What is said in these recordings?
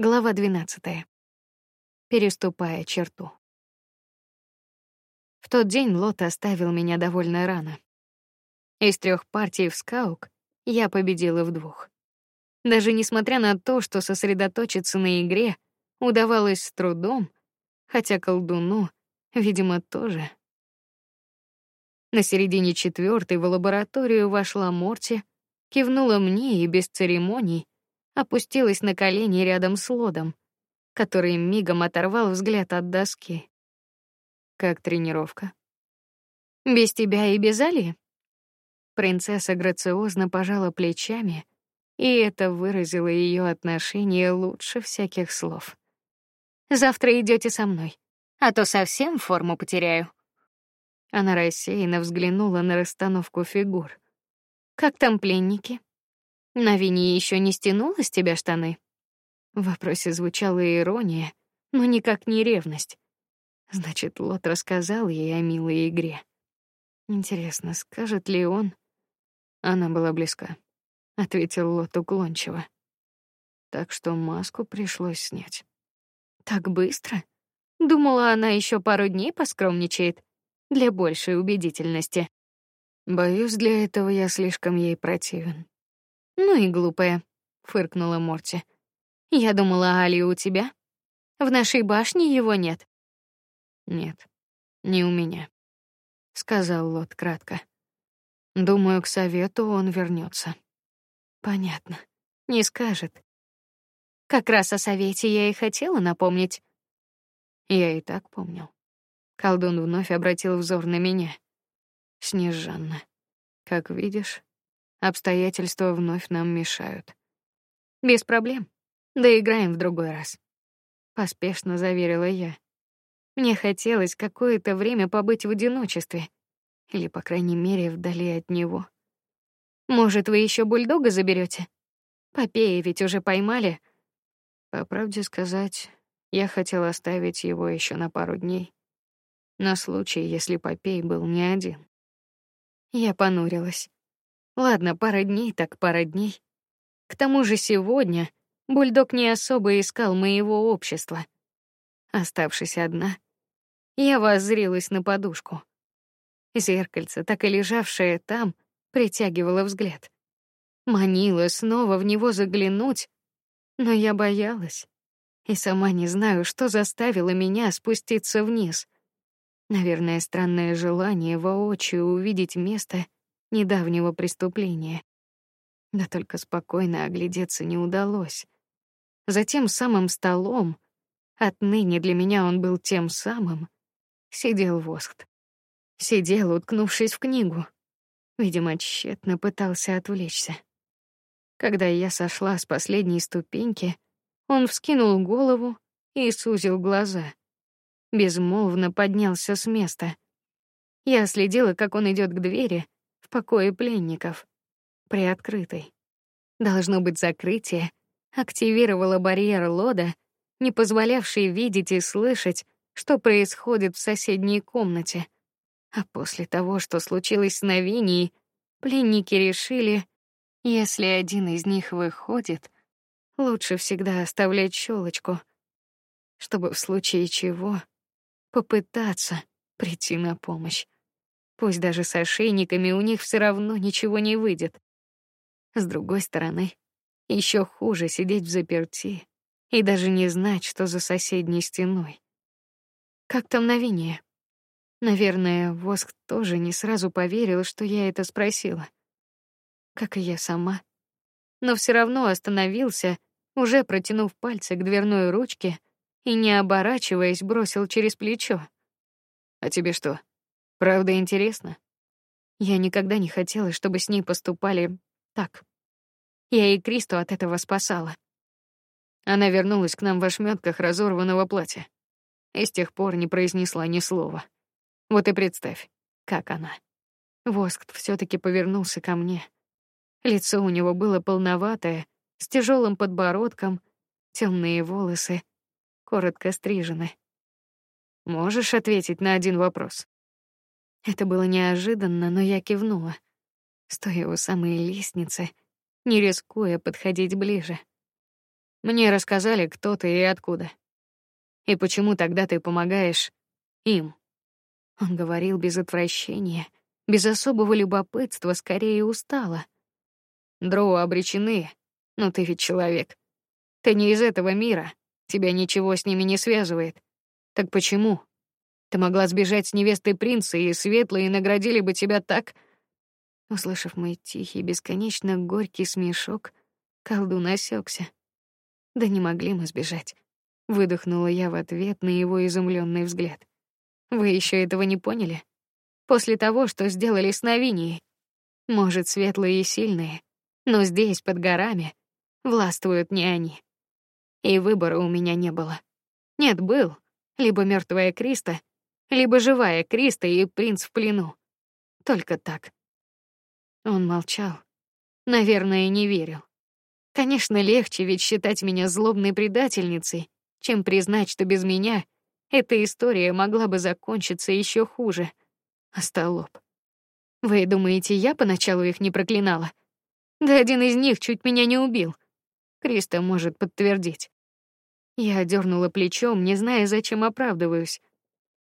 Глава 12. Переступая черту. В тот день Лот оставил меня довольно рано. Из трех партий в скаук я победила в двух. Даже несмотря на то, что сосредоточиться на игре удавалось с трудом, хотя колдуну, видимо, тоже. На середине четвертой в лабораторию вошла Морти, кивнула мне и без церемоний опустилась на колени рядом с Лодом, который мигом оторвал взгляд от доски. Как тренировка? Без тебя и без Али? Принцесса грациозно пожала плечами, и это выразило ее отношение лучше всяких слов. Завтра идете со мной, а то совсем форму потеряю. Она рассеянно взглянула на расстановку фигур. Как там пленники? На вине еще не стянула с тебя штаны? В вопросе звучала ирония, но никак не ревность. Значит, Лот рассказал ей о милой игре. Интересно, скажет ли он? Она была близка, ответил Лот уклончиво. Так что маску пришлось снять. Так быстро? Думала, она еще пару дней поскромничает для большей убедительности. Боюсь, для этого я слишком ей противен. Ну и глупая, фыркнула Морти. Я думала, Али у тебя. В нашей башне его нет. Нет, не у меня, сказал Лот кратко. Думаю, к совету он вернется. Понятно. Не скажет. Как раз о совете я и хотела напомнить. Я и так помнил. Колдун вновь обратил взор на меня. Снежанна, как видишь, Обстоятельства вновь нам мешают. Без проблем. Доиграем в другой раз. Поспешно заверила я. Мне хотелось какое-то время побыть в одиночестве, или по крайней мере вдали от него. Может, вы еще бульдога заберете? Попея ведь уже поймали. По правде сказать, я хотел оставить его еще на пару дней, на случай, если Попей был не один. Я понурилась. Ладно, пара дней так пара дней. К тому же сегодня бульдог не особо искал моего общества. Оставшись одна, я воззрилась на подушку. Зеркальце, так и лежавшее там, притягивало взгляд. Манила снова в него заглянуть, но я боялась. И сама не знаю, что заставило меня спуститься вниз. Наверное, странное желание воочию увидеть место, недавнего преступления. Да только спокойно оглядеться не удалось. За тем самым столом, отныне для меня он был тем самым, сидел Воскт. Сидел, уткнувшись в книгу. Видимо, тщетно пытался отвлечься. Когда я сошла с последней ступеньки, он вскинул голову и сузил глаза. Безмолвно поднялся с места. Я следила, как он идет к двери, в покое пленников, приоткрытой. Должно быть закрытие активировало барьер Лода, не позволявший видеть и слышать, что происходит в соседней комнате. А после того, что случилось с Новинией, пленники решили, если один из них выходит, лучше всегда оставлять щелочку, чтобы в случае чего попытаться прийти на помощь. Пусть даже с ошейниками у них все равно ничего не выйдет. С другой стороны, еще хуже сидеть в заперти и даже не знать, что за соседней стеной. Как там новение? Наверное, Воск тоже не сразу поверил, что я это спросила, как и я сама. Но все равно остановился, уже протянув пальцы к дверной ручке и не оборачиваясь бросил через плечо: "А тебе что, Правда интересно. Я никогда не хотела, чтобы с ней поступали так. Я и Кристу от этого спасала. Она вернулась к нам в ошметках разорванного платья и с тех пор не произнесла ни слова. Вот и представь, как она. Воск все-таки повернулся ко мне. Лицо у него было полноватое, с тяжелым подбородком, темные волосы, коротко стрижены. Можешь ответить на один вопрос? Это было неожиданно, но я кивнула, стоя у самой лестницы, не рискуя подходить ближе. Мне рассказали, кто ты и откуда. И почему тогда ты помогаешь им? Он говорил без отвращения, без особого любопытства, скорее устало. Дроу обречены, но ты ведь человек. Ты не из этого мира, тебя ничего с ними не связывает. Так почему? Ты могла сбежать с невестой принца, и светлые наградили бы тебя так. Услышав мой тихий, бесконечно горький смешок, колдун осекся. Да не могли мы сбежать. Выдохнула я в ответ на его изумленный взгляд. Вы еще этого не поняли? После того, что сделали с Новинией, может, светлые и сильные, но здесь под горами властвуют не они. И выбора у меня не было. Нет, был либо мертвая Криста, либо живая Криста и принц в плену. Только так. Он молчал. Наверное, не верил. Конечно, легче ведь считать меня злобной предательницей, чем признать, что без меня эта история могла бы закончиться еще хуже. Остолоп. Вы думаете, я поначалу их не проклинала? Да один из них чуть меня не убил. Криста может подтвердить. Я дернула плечом, не зная, зачем оправдываюсь.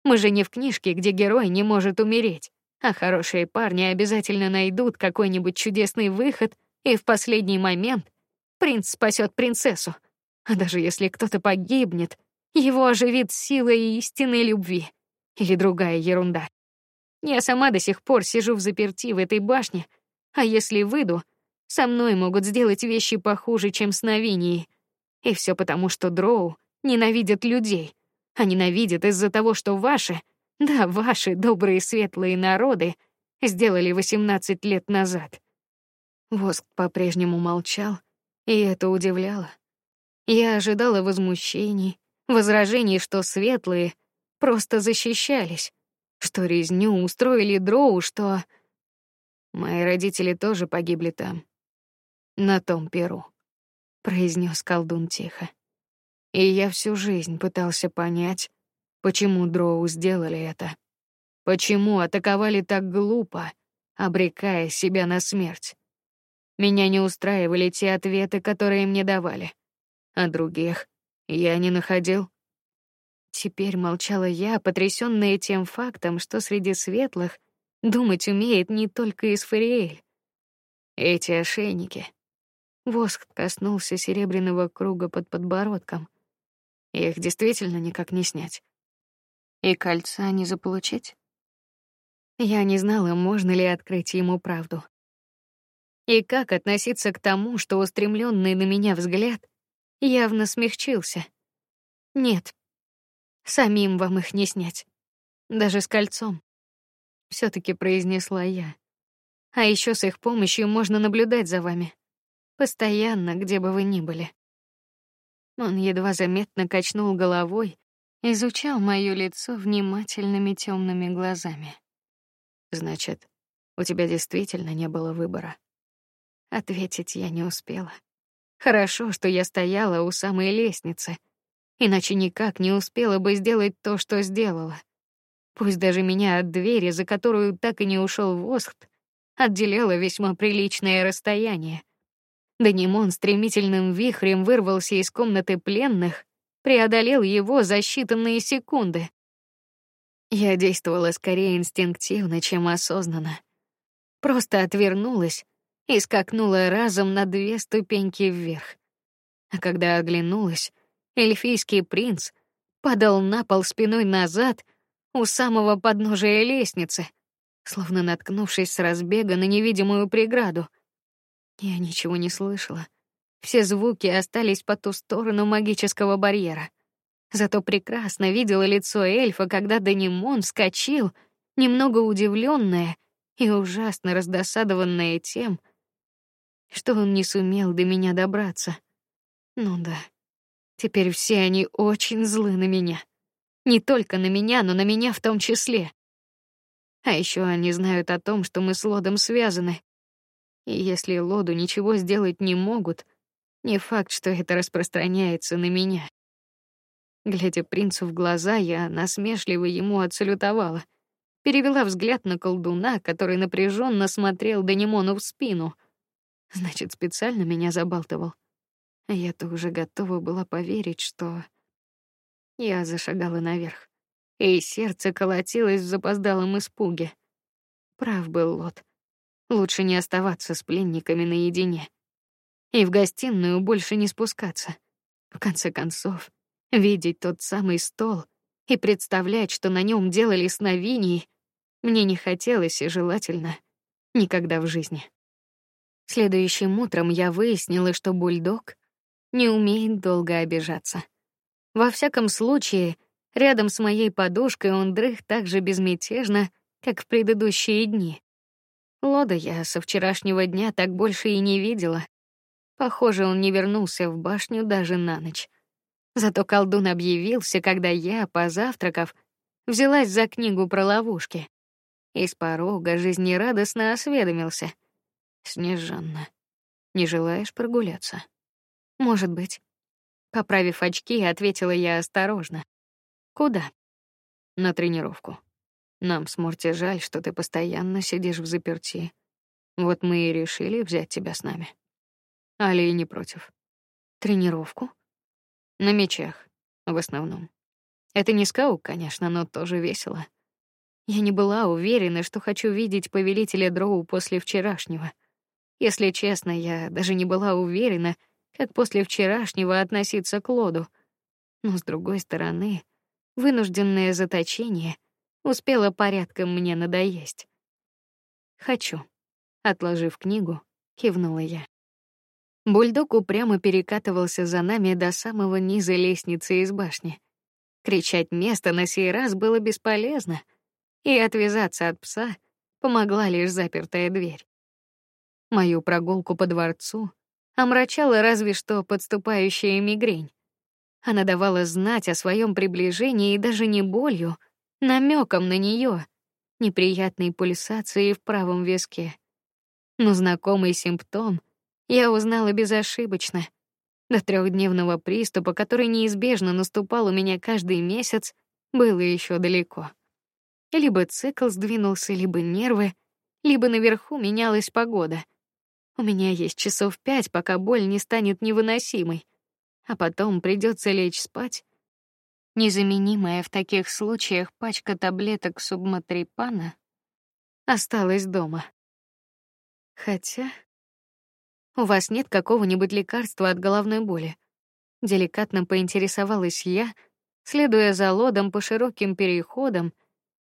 Мы же не в книжке, где герой не может умереть, а хорошие парни обязательно найдут какой-нибудь чудесный выход, и в последний момент принц спасет принцессу. А даже если кто-то погибнет, его оживит сила истинной любви или другая ерунда. Я сама до сих пор сижу в заперти в этой башне, а если выйду, со мной могут сделать вещи похуже, чем с Новинией. И все потому, что дроу ненавидят людей, а ненавидят из-за того, что ваши, да, ваши добрые светлые народы сделали 18 лет назад. Воск по-прежнему молчал, и это удивляло. Я ожидала возмущений, возражений, что светлые просто защищались, что резню устроили дроу, что мои родители тоже погибли там, на том перу, произнес колдун тихо. И я всю жизнь пытался понять, почему дроу сделали это, почему атаковали так глупо, обрекая себя на смерть. Меня не устраивали те ответы, которые мне давали, а других я не находил. Теперь молчала я, потрясённая тем фактом, что среди светлых думать умеет не только Исфариэль. Эти ошейники. Воск коснулся серебряного круга под подбородком. Их действительно никак не снять. И кольца не заполучить. Я не знала, можно ли открыть ему правду. И как относиться к тому, что устремленный на меня взгляд явно смягчился. Нет, самим вам их не снять, даже с кольцом. Все-таки произнесла я. А еще с их помощью можно наблюдать за вами постоянно, где бы вы ни были. Он едва заметно качнул головой, изучал моё лицо внимательными темными глазами. Значит, у тебя действительно не было выбора. Ответить я не успела. Хорошо, что я стояла у самой лестницы, иначе никак не успела бы сделать то, что сделала. Пусть даже меня от двери, за которую так и не ушел Восхт, отделяло весьма приличное расстояние. Данимон стремительным вихрем вырвался из комнаты пленных, преодолел его за считанные секунды. Я действовала скорее инстинктивно, чем осознанно. Просто отвернулась и скакнула разом на две ступеньки вверх. А когда оглянулась, эльфийский принц падал на пол спиной назад у самого подножия лестницы, словно наткнувшись с разбега на невидимую преграду. Я ничего не слышала. Все звуки остались по ту сторону магического барьера. Зато прекрасно видела лицо эльфа, когда Данимон вскочил, немного удивленная и ужасно раздосадованная тем, что он не сумел до меня добраться. Ну да. Теперь все они очень злы на меня. Не только на меня, но на меня в том числе. А еще они знают о том, что мы с Лодом связаны. И если Лоду ничего сделать не могут, не факт, что это распространяется на меня. Глядя принцу в глаза, я насмешливо ему отсалютовала, перевела взгляд на колдуна, который напряженно смотрел Данимону в спину. Значит, специально меня забалтывал. Я-то уже готова была поверить, что я зашагала наверх, и сердце колотилось в запоздалом испуге. Прав был Лот. Лучше не оставаться с пленниками наедине. И в гостиную больше не спускаться. В конце концов, видеть тот самый стол и представлять, что на нем делали сновидения, мне не хотелось и желательно никогда в жизни. Следующим утром я выяснила, что бульдог не умеет долго обижаться. Во всяком случае, рядом с моей подушкой он дрых так же безмятежно, как в предыдущие дни. Лода я со вчерашнего дня так больше и не видела. Похоже, он не вернулся в башню даже на ночь. Зато колдун объявился, когда я, позавтракав, взялась за книгу про ловушки. Из порога жизнерадостно осведомился: "Снежанна, не желаешь прогуляться?" "Может быть". Поправив очки, ответила я осторожно. "Куда?" "На тренировку. Нам с Морти жаль, что ты постоянно сидишь в заперти. Вот мы и решили взять тебя с нами". Али не против. Тренировку? На мечах, в основном. Это не скаук, конечно, но тоже весело. Я не была уверена, что хочу видеть повелителя Дроу после вчерашнего. Если честно, я даже не была уверена, как после вчерашнего относиться к Лоду. Но с другой стороны, вынужденное заточение успело порядком мне надоесть. Хочу, отложив книгу, кивнула я. Бульдог упрямо перекатывался за нами до самого низа лестницы из башни. Кричать место на сей раз было бесполезно, и отвязаться от пса помогла лишь запертая дверь. Мою прогулку по дворцу омрачала разве что подступающая мигрень. Она давала знать о своем приближении и даже не болью, намеком на нее, неприятной пульсацией в правом виске. Но знакомый симптом я узнала безошибочно. До трехдневного приступа, который неизбежно наступал у меня каждый месяц, было еще далеко. Либо цикл сдвинулся, либо нервы, либо наверху менялась погода. У меня есть часов пять, пока боль не станет невыносимой, а потом придется лечь спать. Незаменимая в таких случаях пачка таблеток субматрипана осталась дома. Хотя у вас нет какого-нибудь лекарства от головной боли? Деликатно поинтересовалась я, следуя за лодом по широким переходам,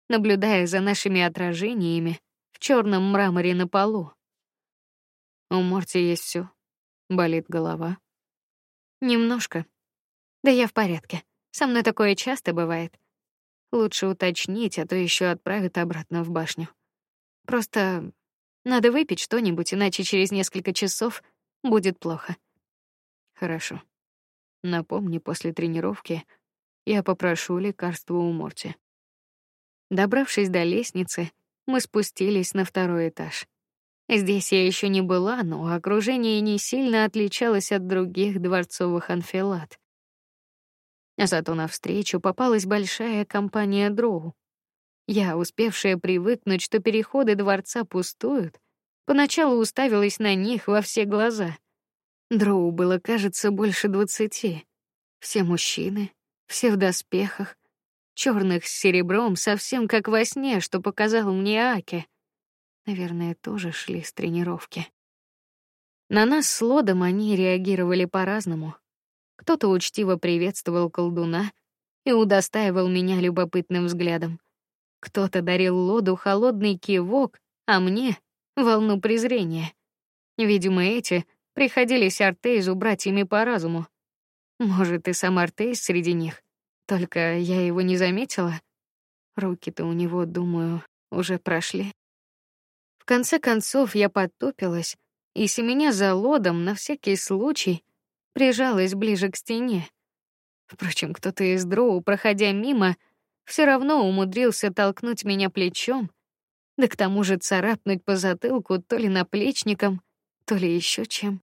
наблюдая за нашими отражениями в черном мраморе на полу. У Морти есть все. Болит голова. Немножко. Да я в порядке. Со мной такое часто бывает. Лучше уточнить, а то еще отправят обратно в башню. Просто надо выпить что-нибудь, иначе через несколько часов будет плохо. Хорошо. Напомни после тренировки, я попрошу лекарство у Морти. Добравшись до лестницы, мы спустились на второй этаж. Здесь я еще не была, но окружение не сильно отличалось от других дворцовых анфилад. Зато навстречу попалась большая компания дроу. Я, успевшая привыкнуть, что переходы дворца пустуют, поначалу уставилась на них во все глаза. Дроу было, кажется, больше двадцати. Все мужчины, все в доспехах, черных с серебром, совсем как во сне, что показал мне Аки. Наверное, тоже шли с тренировки. На нас с Лодом они реагировали по-разному. Кто-то учтиво приветствовал колдуна и удостаивал меня любопытным взглядом. Кто-то дарил Лоду холодный кивок, а мне волну презрения. Видимо, эти приходились Артейзу братьями по разуму. Может, и сам Артейз среди них, только я его не заметила. Руки-то у него, думаю, уже прошли. В конце концов я подтупилась и семеня за лодом на всякий случай прижалась ближе к стене. Впрочем, кто-то из дроу, проходя мимо, все равно умудрился толкнуть меня плечом, да к тому же царапнуть по затылку то ли наплечником, то ли еще чем.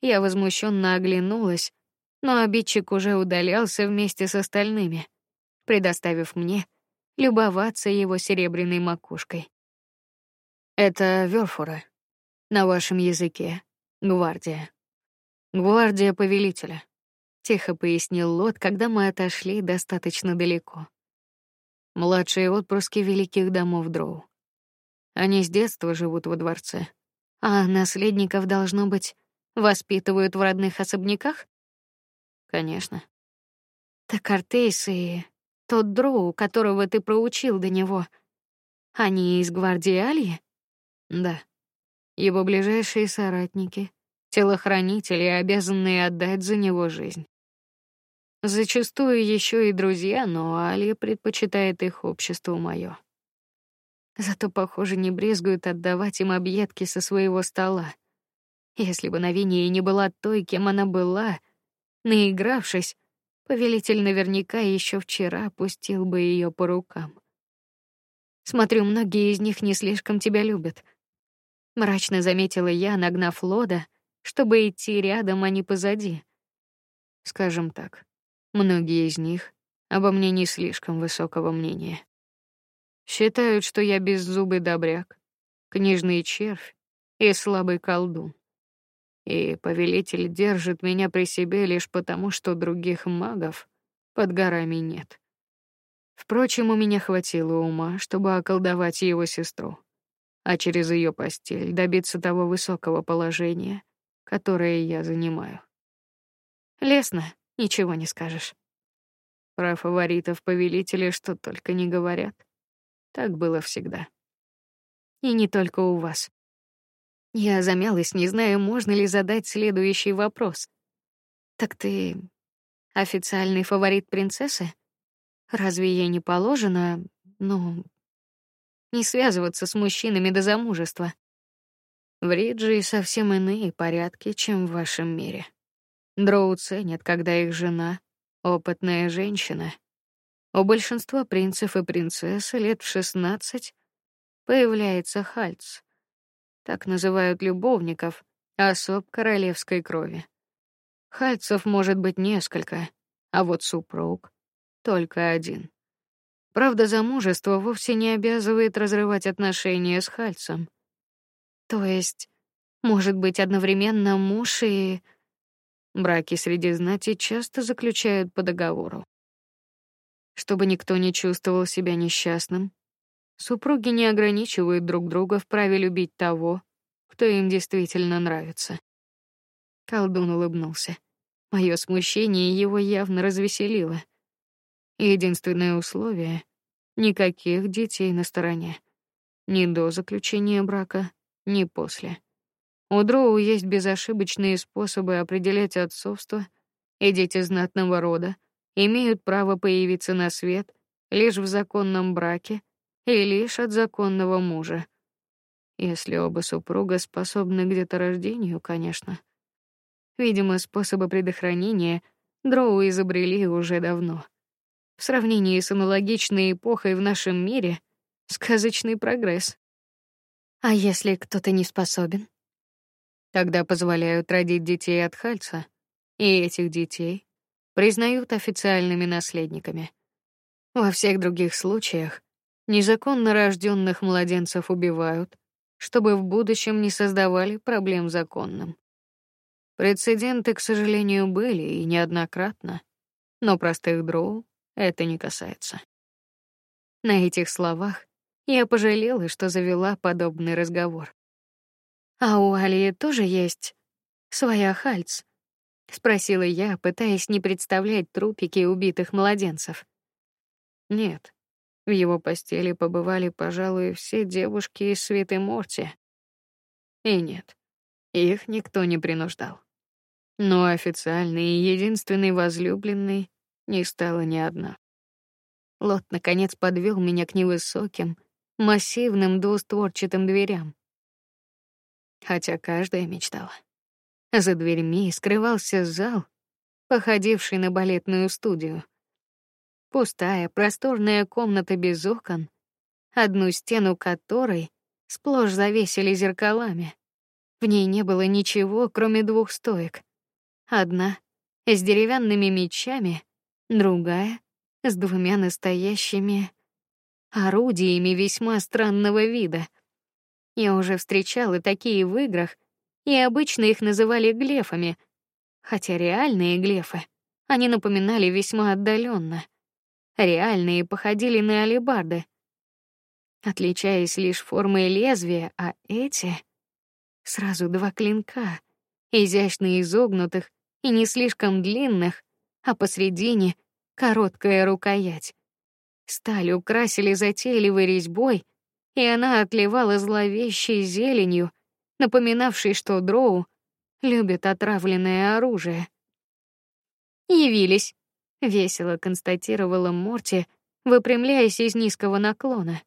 Я возмущенно оглянулась, но обидчик уже удалялся вместе с остальными, предоставив мне любоваться его серебряной макушкой. Это верфура на вашем языке, гвардия. Гвардия повелителя, тихо пояснил Лот, когда мы отошли достаточно далеко. Младшие отпрыски великих домов Дроу. Они с детства живут во дворце, а наследников должно быть воспитывают в родных особняках. Конечно. Так Артейс и тот Дроу, которого ты проучил до него, они из гвардии Альи? Да. Его ближайшие соратники, телохранители, обязанные отдать за него жизнь. Зачастую еще и друзья, но Алья предпочитает их обществу мое. Зато, похоже, не брезгуют отдавать им объедки со своего стола. Если бы Навиния не была той, кем она была, наигравшись, повелитель наверняка еще вчера пустил бы ее по рукам. Смотрю, многие из них не слишком тебя любят. Мрачно заметила я, нагнав Лода, чтобы идти рядом, а не позади. Скажем так, многие из них обо мне не слишком высокого мнения. Считают, что я беззубый добряк, книжный червь и слабый колдун. И повелитель держит меня при себе лишь потому, что других магов под горами нет. Впрочем, у меня хватило ума, чтобы околдовать его сестру, а через ее постель добиться того высокого положения, которое я занимаю. Лесно, ничего не скажешь. Про фаворитов повелителя что только не говорят. Так было всегда. И не только у вас. Я замялась, не зная, можно ли задать следующий вопрос. Так ты официальный фаворит принцессы? Разве ей не положено, ну, не связываться с мужчинами до замужества? В Риджи совсем иные порядки, чем в вашем мире. Дроу ценят, когда их жена опытная женщина. У большинства принцев и принцесс лет в шестнадцать появляется хальц. Так называют любовников, особ королевской крови. Хальцев может быть несколько, а вот супруг только один. Правда, замужество вовсе не обязывает разрывать отношения с Хальцем. То есть, может быть одновременно муж и браки среди знати часто заключают по договору. Чтобы никто не чувствовал себя несчастным, супруги не ограничивают друг друга в праве любить того, кто им действительно нравится. Колдун улыбнулся. Мое смущение его явно развеселило. Единственное условие — никаких детей на стороне. Ни до заключения брака, ни после. У Дроу есть безошибочные способы определять отцовство, и дети знатного рода имеют право появиться на свет лишь в законном браке и лишь от законного мужа. Если оба супруга способны к деторождению, конечно. Видимо, способы предохранения Дроу изобрели уже давно. В сравнении с аналогичной эпохой в нашем мире сказочный прогресс. А если кто-то не способен? Тогда позволяют родить детей от Хальца, и этих детей признают официальными наследниками. Во всех других случаях незаконно рожденных младенцев убивают, чтобы в будущем не создавали проблем законным. Прецеденты, к сожалению, были и неоднократно, но простых дроу это не касается. На этих словах я пожалела, что завела подобный разговор. А у Алии тоже есть своя хальц, спросила я, пытаясь не представлять трупики убитых младенцев. Нет. В его постели побывали, пожалуй, все девушки из Святой Морти. И нет, их никто не принуждал. Но официальный и единственный возлюбленный не стала ни одна. Лот наконец подвел меня к невысоким, массивным двустворчатым дверям. Хотя каждая мечтала. За дверьми скрывался зал, походивший на балетную студию. Пустая, просторная комната без окон, одну стену которой сплошь завесили зеркалами. В ней не было ничего, кроме двух стоек. Одна с деревянными мечами, другая с двумя настоящими орудиями весьма странного вида. Я уже встречала такие в играх, и обычно их называли глефами, хотя реальные глефы они напоминали весьма отдаленно. Реальные походили на алебарды, отличаясь лишь формой лезвия, а эти сразу два клинка, изящно изогнутых и не слишком длинных, а посредине короткая рукоять. Сталь украсили затейливой резьбой, и она отливала зловещей зеленью, напоминавшей, что дроу любят отравленное оружие. Явились, весело констатировала Морти, выпрямляясь из низкого наклона.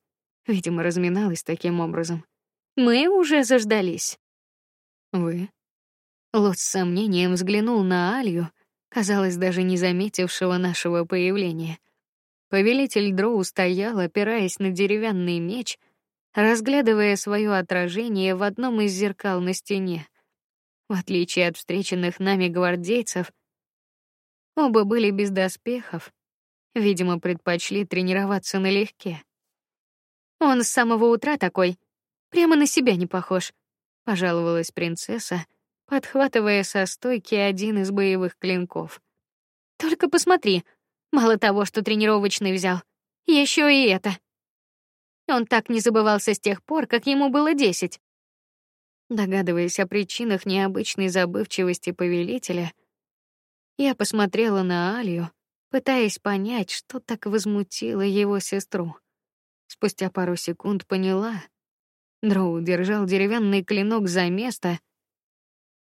Видимо, разминалась таким образом. Мы уже заждались. Вы? Лот с сомнением взглянул на Алью, казалось, даже не заметившего нашего появления. Повелитель Дроу стоял, опираясь на деревянный меч, разглядывая свое отражение в одном из зеркал на стене. В отличие от встреченных нами гвардейцев, оба были без доспехов, видимо, предпочли тренироваться налегке. Он с самого утра такой, прямо на себя не похож, пожаловалась принцесса, подхватывая со стойки один из боевых клинков. Только посмотри, мало того, что тренировочный взял, еще и это. Он так не забывался с тех пор, как ему было десять. Догадываясь о причинах необычной забывчивости повелителя, я посмотрела на Алию, пытаясь понять, что так возмутило его сестру. Спустя пару секунд поняла. Дроу держал деревянный клинок за место,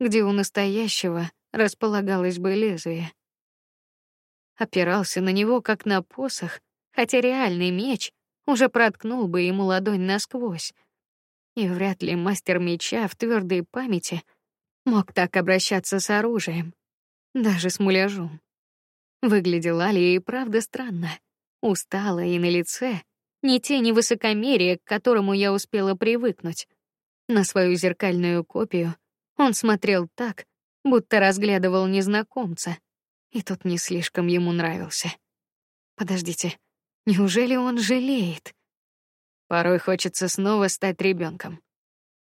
где у настоящего располагалось бы лезвие. Опирался на него как на посох, хотя реальный меч уже проткнул бы ему ладонь насквозь. И вряд ли мастер меча в твердой памяти мог так обращаться с оружием, даже с муляжом. Выглядела Алия и правда странно, устала и на лице ни тени высокомерия, к которому я успела привыкнуть. На свою зеркальную копию он смотрел так, будто разглядывал незнакомца, и тот не слишком ему нравился. Подождите, неужели он жалеет? Порой хочется снова стать ребенком.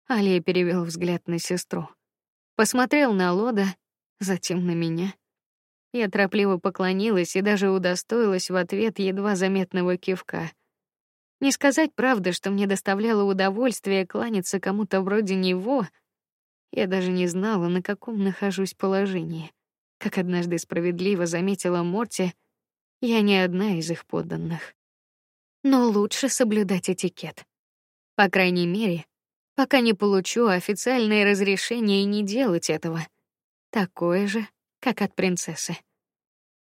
Алия перевел взгляд на сестру, посмотрел на Лода, затем на меня. Я торопливо поклонилась и даже удостоилась в ответ едва заметного кивка. Не сказать правды, что мне доставляло удовольствие кланяться кому-то вроде него. Я даже не знала, на каком нахожусь положении. Как однажды справедливо заметила Морти, я не одна из их подданных. Но лучше соблюдать этикет. По крайней мере, пока не получу официальное разрешение не делать этого. Такое же, как от принцессы.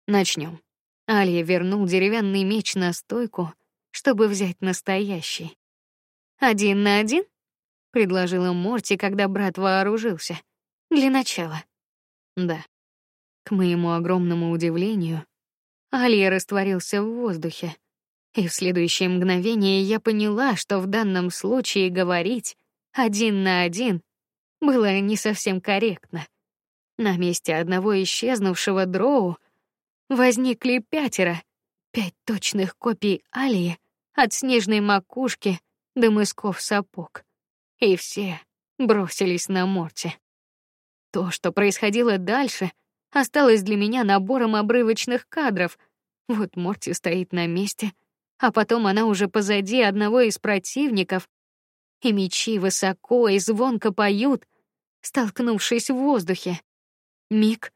Начнем. Алия вернул деревянный меч на стойку, чтобы взять настоящий. Один на один, предложила Морти, когда брат вооружился. Для начала. Да. К моему огромному удивлению, Алия растворился в воздухе, и в следующее мгновение я поняла, что в данном случае говорить один на один было не совсем корректно. На месте одного исчезнувшего дроу возникли пятеро, пять точных копий Алии от снежной макушки до мысков сапог, и все бросились на Морти. То, что происходило дальше, осталось для меня набором обрывочных кадров. Вот Морти стоит на месте, а потом она уже позади одного из противников, и мечи высоко и звонко поют, столкнувшись в воздухе. Миг,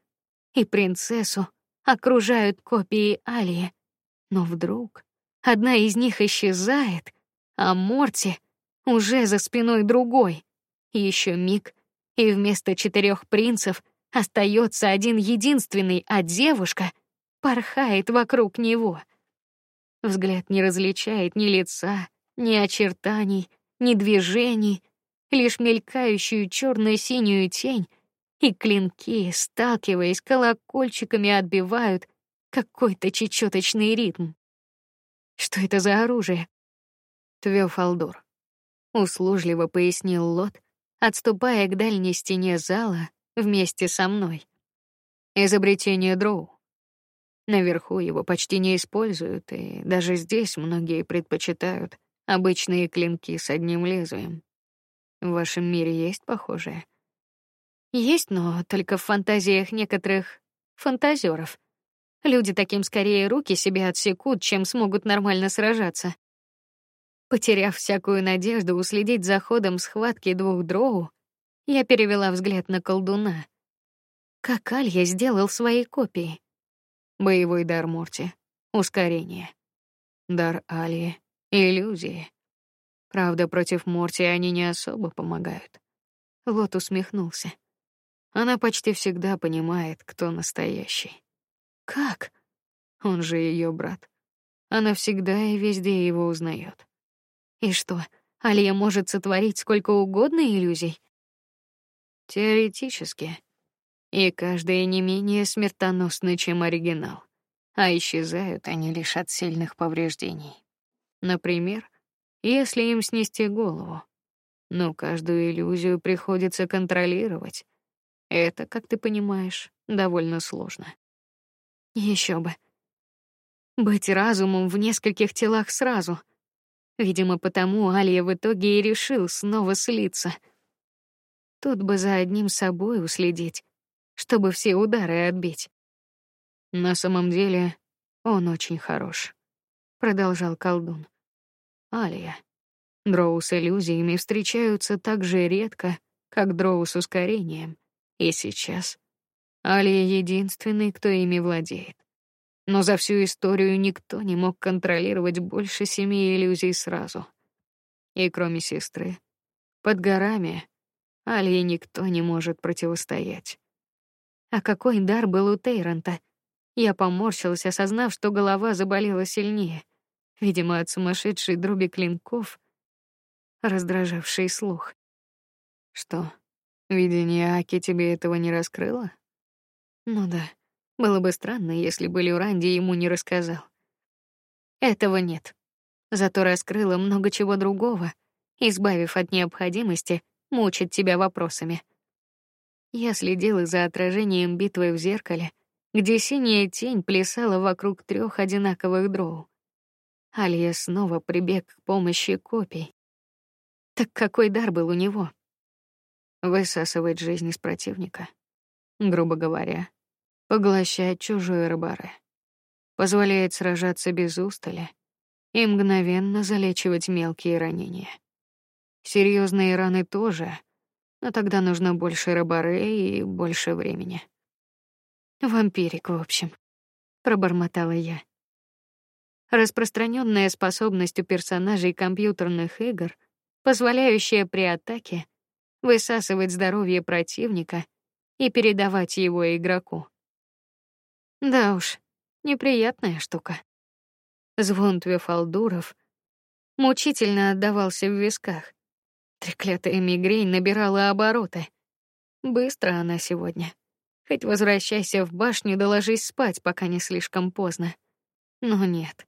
и принцессу окружают копии Алии. Но вдруг Одна из них исчезает, а Морти уже за спиной другой. Еще миг, и вместо четырех принцев остается один единственный, а девушка порхает вокруг него. Взгляд не различает ни лица, ни очертаний, ни движений, лишь мелькающую черно-синюю тень, и клинки, сталкиваясь колокольчиками, отбивают какой-то чечеточный ритм. Что это за оружие? Твёфалдур. Услужливо пояснил Лот, отступая к дальней стене зала вместе со мной. Изобретение Дроу. Наверху его почти не используют, и даже здесь многие предпочитают обычные клинки с одним лезвием. В вашем мире есть похожее? Есть, но только в фантазиях некоторых фантазеров. Люди таким скорее руки себе отсекут, чем смогут нормально сражаться. Потеряв всякую надежду уследить за ходом схватки двух дроу, я перевела взгляд на колдуна. Как Алья сделал свои копии. Боевой дар Морти, ускорение. Дар Альи, иллюзии. Правда, против Морти они не особо помогают. Лот усмехнулся. Она почти всегда понимает, кто настоящий. Как? Он же ее брат. Она всегда и везде его узнает. И что, Алия может сотворить сколько угодно иллюзий? Теоретически. И каждая не менее смертоносна, чем оригинал. А исчезают они лишь от сильных повреждений. Например, если им снести голову. Но каждую иллюзию приходится контролировать. Это, как ты понимаешь, довольно сложно. Еще бы. Быть разумом в нескольких телах сразу. Видимо, потому Алия в итоге и решил снова слиться. Тут бы за одним собой уследить, чтобы все удары отбить. На самом деле, он очень хорош, продолжал колдун. Алия. Дроу с иллюзиями встречаются так же редко, как дроу с ускорением. И сейчас Алия единственный, кто ими владеет. Но за всю историю никто не мог контролировать больше семи иллюзий сразу. И кроме сестры, под горами Алии никто не может противостоять. А какой дар был у Тейранта? Я поморщилась, осознав, что голова заболела сильнее, видимо, от сумасшедшей дроби клинков, раздражавшей слух. Что? Видение Аки тебе этого не раскрыло? Ну да. Было бы странно, если бы Люранди ему не рассказал. Этого нет. Зато раскрыла много чего другого, избавив от необходимости мучить тебя вопросами. Я следила за отражением битвы в зеркале, где синяя тень плясала вокруг трех одинаковых дроу. Алия снова прибег к помощи копий. Так какой дар был у него? Высасывать жизнь из противника, грубо говоря, поглощать чужие рыбары, позволяет сражаться без устали и мгновенно залечивать мелкие ранения. Серьезные раны тоже, но тогда нужно больше рыбары и больше времени. Вампирик, в общем, пробормотала я. Распространенная способность у персонажей компьютерных игр, позволяющая при атаке высасывать здоровье противника и передавать его игроку. Да уж, неприятная штука. Звон твефалдуров мучительно отдавался в висках. Треклятая мигрень набирала обороты. Быстро она сегодня. Хоть возвращайся в башню, доложись спать, пока не слишком поздно. Но нет,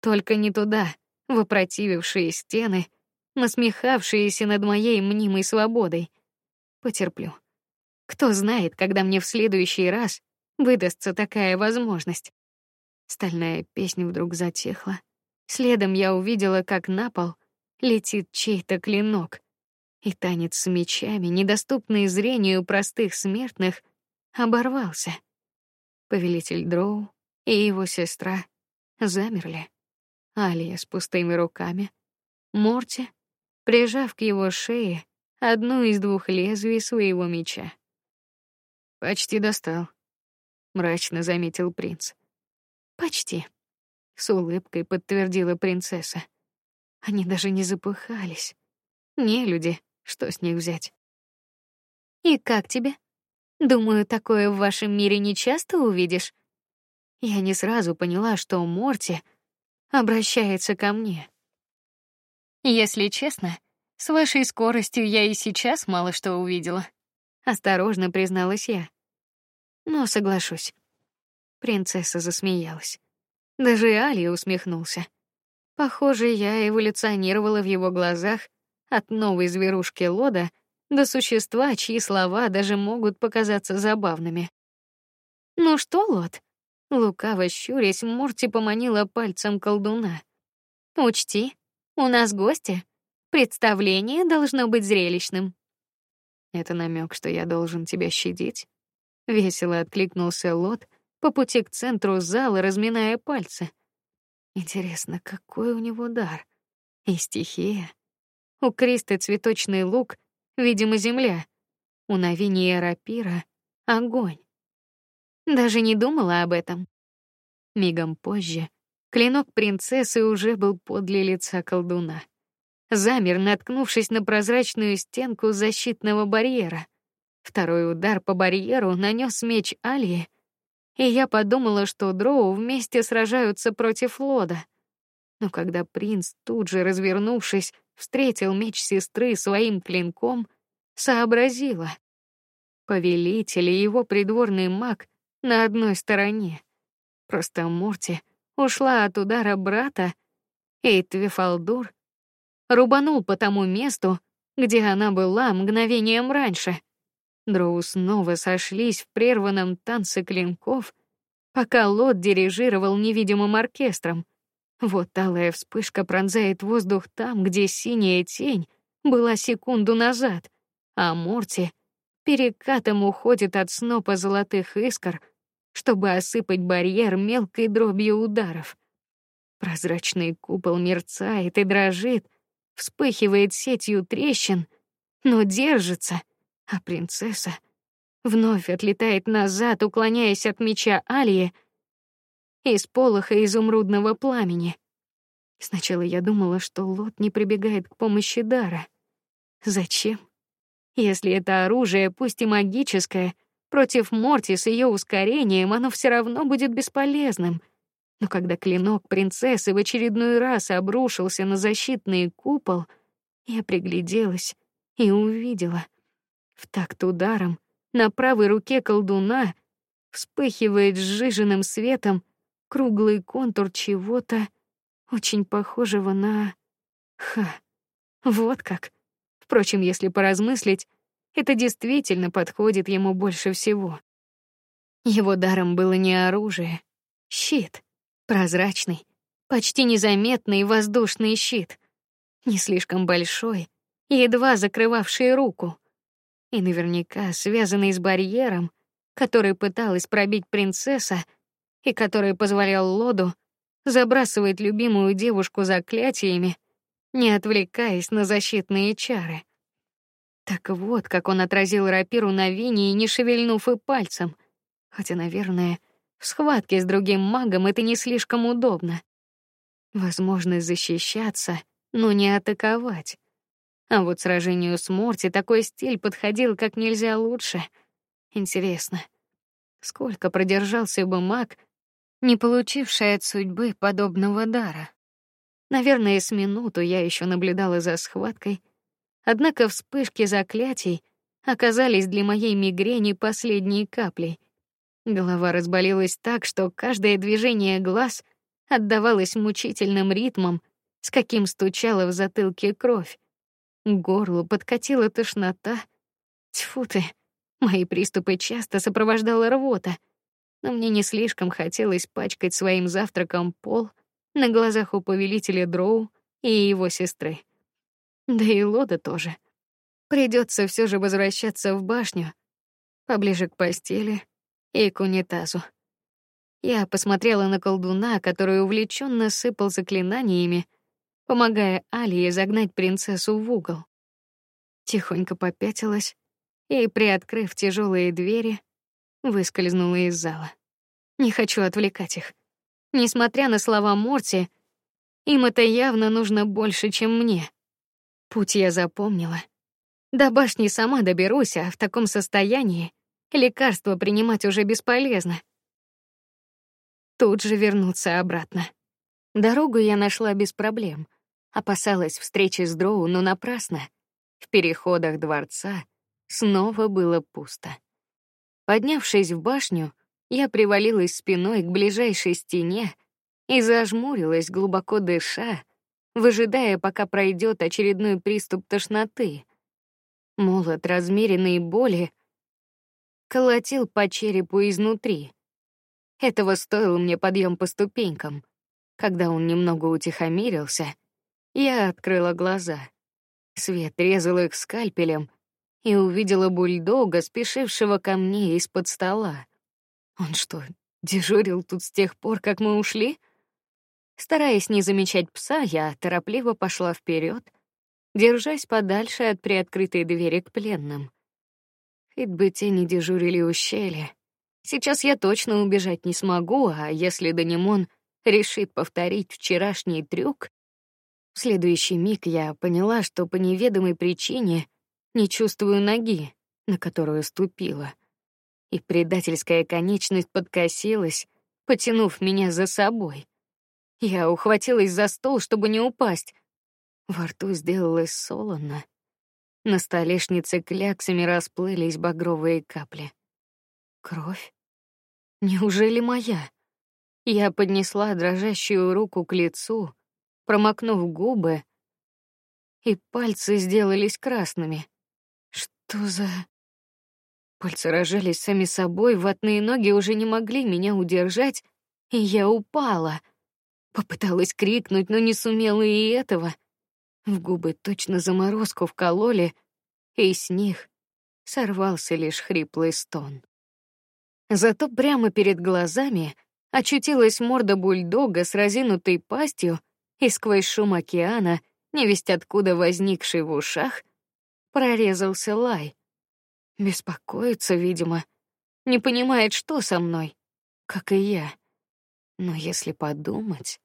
только не туда, в опротивившие стены, насмехавшиеся над моей мнимой свободой. Потерплю. Кто знает, когда мне в следующий раз выдастся такая возможность. Стальная песня вдруг затихла. Следом я увидела, как на пол летит чей-то клинок, и танец с мечами, недоступный зрению простых смертных, оборвался. Повелитель Дроу и его сестра замерли. Алия с пустыми руками, Морти, прижав к его шее одну из двух лезвий своего меча. Почти достал, мрачно заметил принц. Почти, с улыбкой подтвердила принцесса. Они даже не запыхались. Не люди, что с них взять? И как тебе? Думаю, такое в вашем мире не часто увидишь. Я не сразу поняла, что Морти обращается ко мне. Если честно, с вашей скоростью я и сейчас мало что увидела. Осторожно призналась я. Но соглашусь. Принцесса засмеялась. Даже Али усмехнулся. Похоже, я эволюционировала в его глазах от новой зверушки Лода до существа, чьи слова даже могут показаться забавными. Ну что, Лот? Лукаво щурясь, Морти поманила пальцем колдуна. Учти, у нас гости. Представление должно быть зрелищным. Это намек, что я должен тебя щадить? Весело откликнулся Лот по пути к центру зала, разминая пальцы. Интересно, какой у него дар? И стихия. У Кристы цветочный лук, видимо, земля. У Навинии рапира — огонь. Даже не думала об этом. Мигом позже клинок принцессы уже был подле лица колдуна. Замер, наткнувшись на прозрачную стенку защитного барьера. Второй удар по барьеру нанес меч Алии, и я подумала, что дроу вместе сражаются против Лода. Но когда принц тут же, развернувшись, встретил меч сестры своим клинком, сообразила. Повелитель и его придворный маг на одной стороне. Просто Мурти ушла от удара брата, и Твифалдур рубанул по тому месту, где она была мгновением раньше. Дроу снова сошлись в прерванном танце клинков, пока Лот дирижировал невидимым оркестром. Вот алая вспышка пронзает воздух там, где синяя тень была секунду назад, а Морти перекатом уходит от снопа золотых искр, чтобы осыпать барьер мелкой дробью ударов. Прозрачный купол мерцает и дрожит, вспыхивает сетью трещин, но держится, а принцесса вновь отлетает назад, уклоняясь от меча Алии из полоха изумрудного пламени. Сначала я думала, что Лот не прибегает к помощи дара. Зачем? Если это оружие, пусть и магическое, против Морти с ее ускорением, оно все равно будет бесполезным. Но когда клинок принцессы в очередной раз обрушился на защитный купол, я пригляделась и увидела. В такт ударом на правой руке колдуна вспыхивает сжиженным светом круглый контур чего-то очень похожего на ха. Вот как. Впрочем, если поразмыслить, это действительно подходит ему больше всего. Его даром было не оружие, щит, прозрачный, почти незаметный воздушный щит, не слишком большой, едва закрывавший руку, и наверняка связанный с барьером, который пыталась пробить принцесса и который позволял Лоду забрасывать любимую девушку заклятиями, не отвлекаясь на защитные чары. Так вот, как он отразил рапиру на Вине, не шевельнув и пальцем. Хотя, наверное, в схватке с другим магом это не слишком удобно. Возможность защищаться, но не атаковать. А вот сражению с Морти такой стиль подходил как нельзя лучше. Интересно, сколько продержался бы маг, не получивший от судьбы подобного дара? Наверное, с минуту я еще наблюдала за схваткой, однако вспышки заклятий оказались для моей мигрени последней каплей. Голова разболелась так, что каждое движение глаз отдавалось мучительным ритмом, с каким стучала в затылке кровь. К горлу подкатила тошнота. Тьфу ты. Мои приступы часто сопровождала рвота, но мне не слишком хотелось пачкать своим завтраком пол на глазах у повелителя Дроу и его сестры. Да и Лода тоже. Придется все же возвращаться в башню, поближе к постели и к унитазу. Я посмотрела на колдуна, который увлеченно сыпал заклинаниями, помогая Алии загнать принцессу в угол. Тихонько попятилась и, приоткрыв тяжелые двери, выскользнула из зала. Не хочу отвлекать их. Несмотря на слова Морти, им это явно нужно больше, чем мне. Путь я запомнила. До башни сама доберусь, а в таком состоянии лекарства принимать уже бесполезно. Тут же вернуться обратно. Дорогу я нашла без проблем. Опасалась встречи с Дроу, но напрасно. В переходах дворца снова было пусто. Поднявшись в башню, я привалилась спиной к ближайшей стене и зажмурилась, глубоко дыша, выжидая, пока пройдет очередной приступ тошноты. Молот размеренной боли колотил по черепу изнутри. Этого стоил мне подъем по ступенькам. Когда он немного утихомирился, я открыла глаза. Свет резал их скальпелем, и увидела бульдога, спешившего ко мне из-под стола. Он что, дежурил тут с тех пор, как мы ушли? Стараясь не замечать пса, я торопливо пошла вперед, держась подальше от приоткрытой двери к пленным. Хоть бы те не дежурили у щели. Сейчас я точно убежать не смогу, а если Данимон решит повторить вчерашний трюк, в следующий миг я поняла, что по неведомой причине не чувствую ноги, на которую ступила. И предательская конечность подкосилась, потянув меня за собой. Я ухватилась за стол, чтобы не упасть. Во рту сделалось солоно. На столешнице кляксами расплылись багровые капли. Кровь? Неужели моя? Я поднесла дрожащую руку к лицу, промокнув губы, и пальцы сделались красными. Что за Пальцы рожались сами собой, ватные ноги уже не могли меня удержать, и я упала. Попыталась крикнуть, но не сумела и этого. В губы точно заморозку вкололи, и с них сорвался лишь хриплый стон. Зато прямо перед глазами очутилась морда бульдога с разинутой пастью, и сквозь шум океана, невесть откуда возникший в ушах, прорезался лай. Беспокоится, видимо, не понимает, что со мной, как и я. Но если подумать,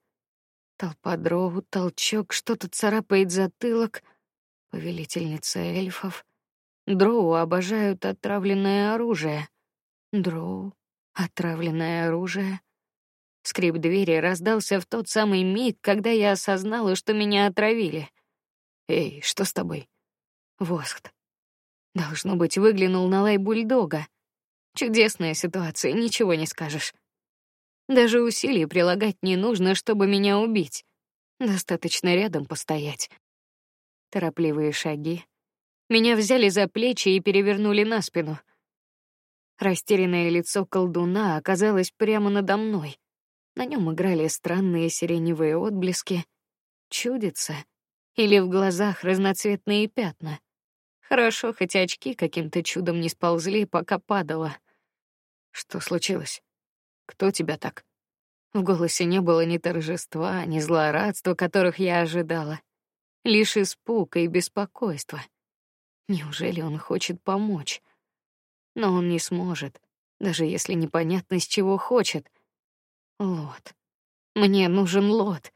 толпа дроу, толчок, что-то царапает затылок, повелительница эльфов. Дроу обожают отравленное оружие. Дроу, отравленное оружие. Скрип двери раздался в тот самый миг, когда я осознала, что меня отравили. Эй, что с тобой? Воскт. Должно быть, выглянул на лай бульдога. Чудесная ситуация, ничего не скажешь. Даже усилий прилагать не нужно, чтобы меня убить. Достаточно рядом постоять. Торопливые шаги. Меня взяли за плечи и перевернули на спину. Растерянное лицо колдуна оказалось прямо надо мной. На нем играли странные сиреневые отблески. Чудится. Или в глазах разноцветные пятна. Хорошо, хоть очки каким-то чудом не сползли, пока падала. Что случилось? Кто тебя так? В голосе не было ни торжества, ни злорадства, которых я ожидала, лишь испуг и беспокойство. Неужели он хочет помочь? Но он не сможет, даже если непонятно с чего хочет. Лот. Мне нужен Лот.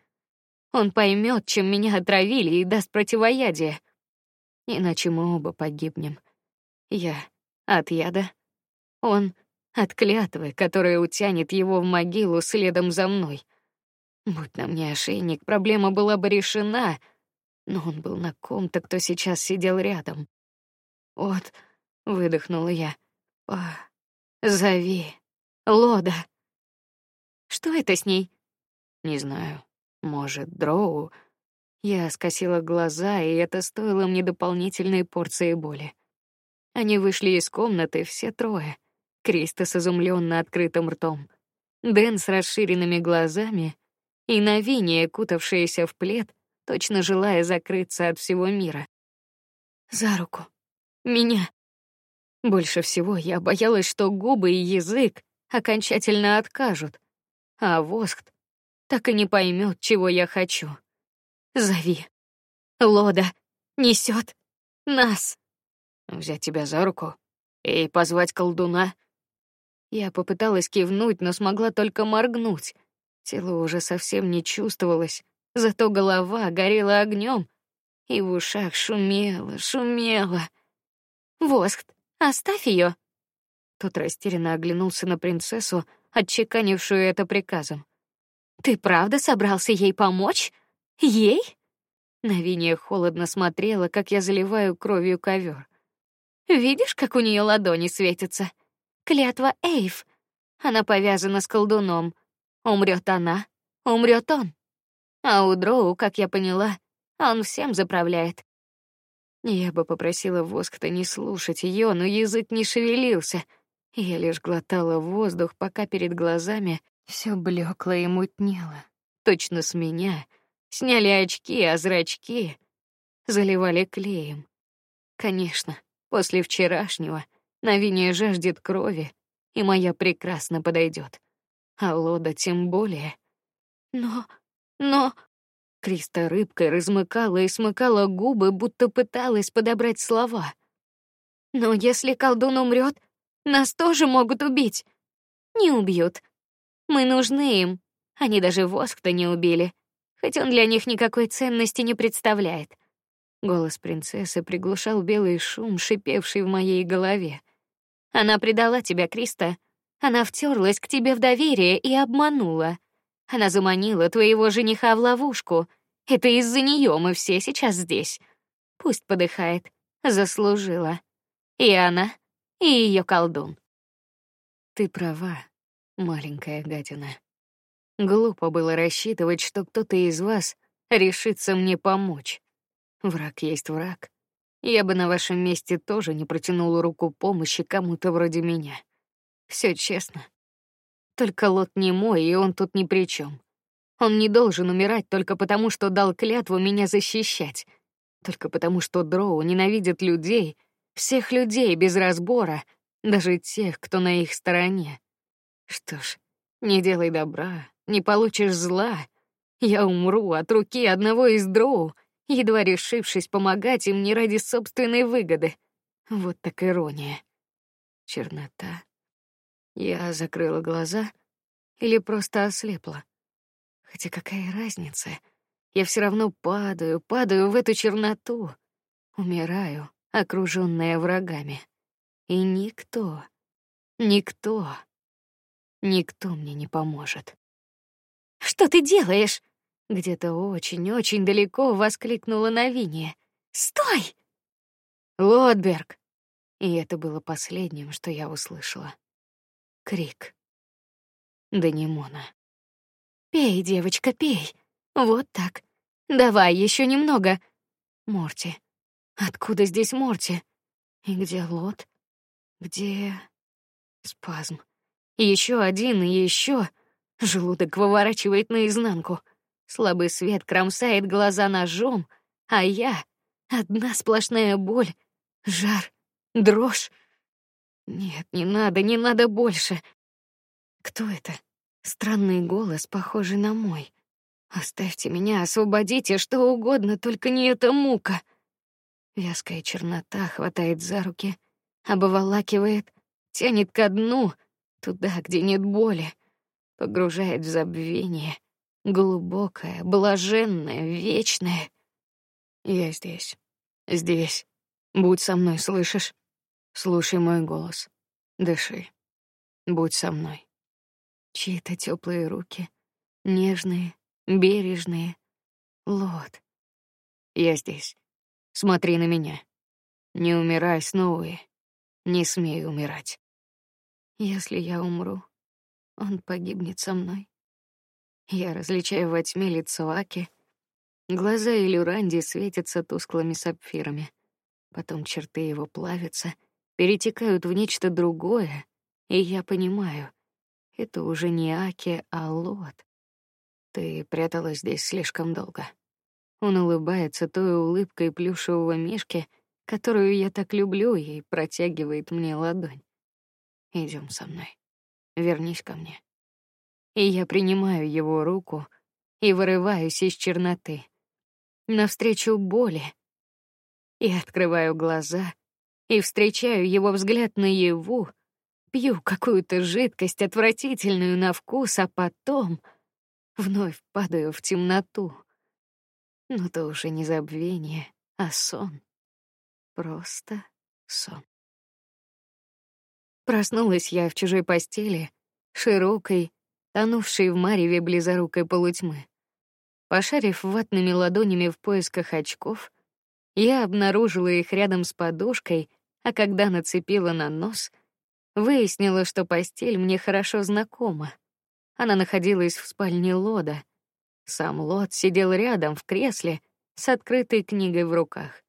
Он поймет, чем меня отравили и даст противоядие иначе мы оба погибнем. Я от яда, он от клятвы, которая утянет его в могилу следом за мной. Будь на мне ошейник, проблема была бы решена, но он был на ком-то, кто сейчас сидел рядом. Вот, выдохнула я. О, зови, Лода. Что это с ней? Не знаю. Может, Дроу я скосила глаза, и это стоило мне дополнительной порции боли. Они вышли из комнаты все трое. Криста с изумленно открытым ртом, Дэн с расширенными глазами и Навиния, кутавшаяся в плед, точно желая закрыться от всего мира. За руку. Меня. Больше всего я боялась, что губы и язык окончательно откажут, а воск так и не поймет, чего я хочу. Зови. Лода несет нас. Взять тебя за руку и позвать колдуна. Я попыталась кивнуть, но смогла только моргнуть. Тело уже совсем не чувствовалось, зато голова горела огнем, и в ушах шумело, шумело. Воск, оставь ее. Тот растерянно оглянулся на принцессу, отчеканившую это приказом. Ты правда собрался ей помочь? Ей? Навиния холодно смотрела, как я заливаю кровью ковер. Видишь, как у нее ладони светятся? Клятва Эйв. Она повязана с колдуном. Умрет она, умрет он. А у Дроу, как я поняла, он всем заправляет. Я бы попросила Воск-то не слушать ее, но язык не шевелился. Я лишь глотала воздух, пока перед глазами все блекло и мутнело. Точно с меня Сняли очки, а зрачки заливали клеем. Конечно, После вчерашнего Навиния жаждет крови, и моя прекрасно подойдет. А Лода тем более. Но, но Криста рыбкой размыкала и смыкала губы, будто пыталась подобрать слова. Но если колдун умрет, нас тоже могут убить. Не убьют. Мы нужны им. Они даже воск-то не убили, хоть он для них никакой ценности не представляет. Голос принцессы приглушал белый шум, шипевший в моей голове. Она предала тебя, Криста. Она втерлась к тебе в доверие и обманула. Она заманила твоего жениха в ловушку. Это из-за нее мы все сейчас здесь. Пусть подыхает, заслужила. И она, и ее колдун. Ты права, маленькая гадина. Глупо было рассчитывать, что кто-то из вас решится мне помочь. Враг есть враг. Я бы на вашем месте тоже не протянул руку помощи кому-то вроде меня. Все честно. Только Лот не мой, и он тут ни при чем. Он не должен умирать только потому, что дал клятву меня защищать, только потому, что дроу ненавидят людей, всех людей без разбора, даже тех, кто на их стороне. Что ж, не делай добра, не получишь зла. Я умру от руки одного из дроу, едва решившись помогать им не ради собственной выгоды. Вот так ирония. Чернота. Я закрыла глаза или просто ослепла. Хотя какая разница? Я все равно падаю, падаю в эту черноту, умираю, окруженная врагами, и никто, никто, никто мне не поможет. Что ты делаешь? Где-то очень-очень далеко воскликнула Навиния. Стой! Лотберг. И это было последним, что я услышала. Крик. Данимона. Пей, девочка, пей. Вот так. Давай еще немного. Морти. Откуда здесь Морти? И где Лот? Где спазм? Еще один и еще. Желудок выворачивает наизнанку. Слабый свет кромсает глаза ножом, а я одна сплошная боль, жар, дрожь. Нет, не надо, не надо больше. Кто это? Странный голос, похожий на мой. Оставьте меня, освободите, что угодно, только не эта мука. Вязкая чернота хватает за руки, обволакивает, тянет ко дну, туда, где нет боли, погружает в забвение, глубокое, блаженное, вечное. Я здесь, здесь. Будь со мной, слышишь? Слушай мой голос, дыши, будь со мной. Чьи-то теплые руки, нежные, бережные. Лот, я здесь. Смотри на меня. Не умирай, Сноуи. Не смей умирать. Если я умру, он погибнет со мной. Я различаю во тьме лицо Аки. Глаза Илюранди светятся тусклыми сапфирами. Потом черты его плавятся, перетекают в нечто другое, и я понимаю, это уже не Аки, а Лот. Ты пряталась здесь слишком долго. Он улыбается той улыбкой плюшевого мишки, которую я так люблю, и протягивает мне ладонь. Идем со мной. Вернись ко мне. И я принимаю его руку и вырываюсь из черноты навстречу боли. И открываю глаза и встречаю его взгляд на его пью какую-то жидкость отвратительную на вкус, а потом вновь падаю в темноту. Но то уже не забвение, а сон. Просто сон. Проснулась я в чужой постели, широкой, тонувшей в мареве близорукой полутьмы. Пошарив ватными ладонями в поисках очков, я обнаружила их рядом с подушкой, а когда нацепила на нос — Выяснила, что постель мне хорошо знакома. Она находилась в спальне Лода. Сам Лод сидел рядом в кресле с открытой книгой в руках.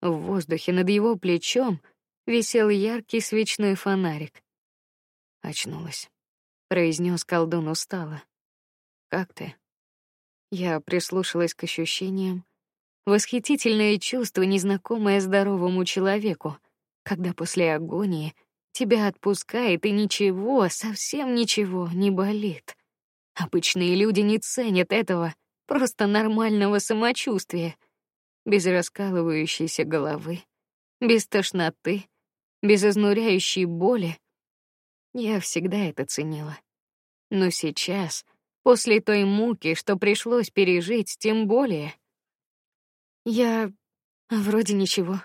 В воздухе над его плечом висел яркий свечной фонарик. Очнулась, произнес колдун устало. Как ты? Я прислушалась к ощущениям. Восхитительное чувство, незнакомое здоровому человеку. когда после агонии тебя отпускает и ничего, совсем ничего не болит. Обычные люди не ценят этого, просто нормального самочувствия, без раскалывающейся головы, без тошноты, без изнуряющей боли. Я всегда это ценила. Но сейчас, после той муки, что пришлось пережить, тем более. Я вроде ничего.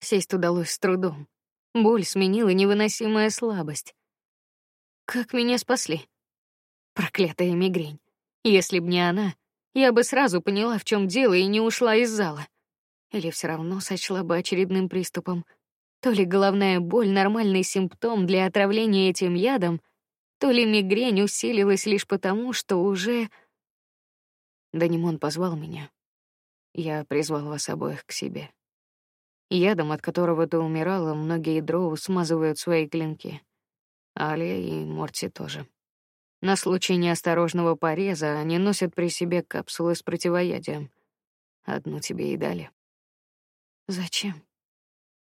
Сесть удалось с трудом. Боль сменила невыносимая слабость. Как меня спасли? Проклятая мигрень. Если б не она, я бы сразу поняла, в чем дело, и не ушла из зала. Или все равно сочла бы очередным приступом. То ли головная боль нормальный симптом для отравления этим ядом, то ли мигрень усилилась лишь потому, что уже Данимон позвал меня. Я призвал вас обоих к себе. Ядом, от которого ты умирала, многие дроу смазывают свои клинки. Алия и Морти тоже. На случай неосторожного пореза они носят при себе капсулы с противоядием. Одну тебе и дали. Зачем?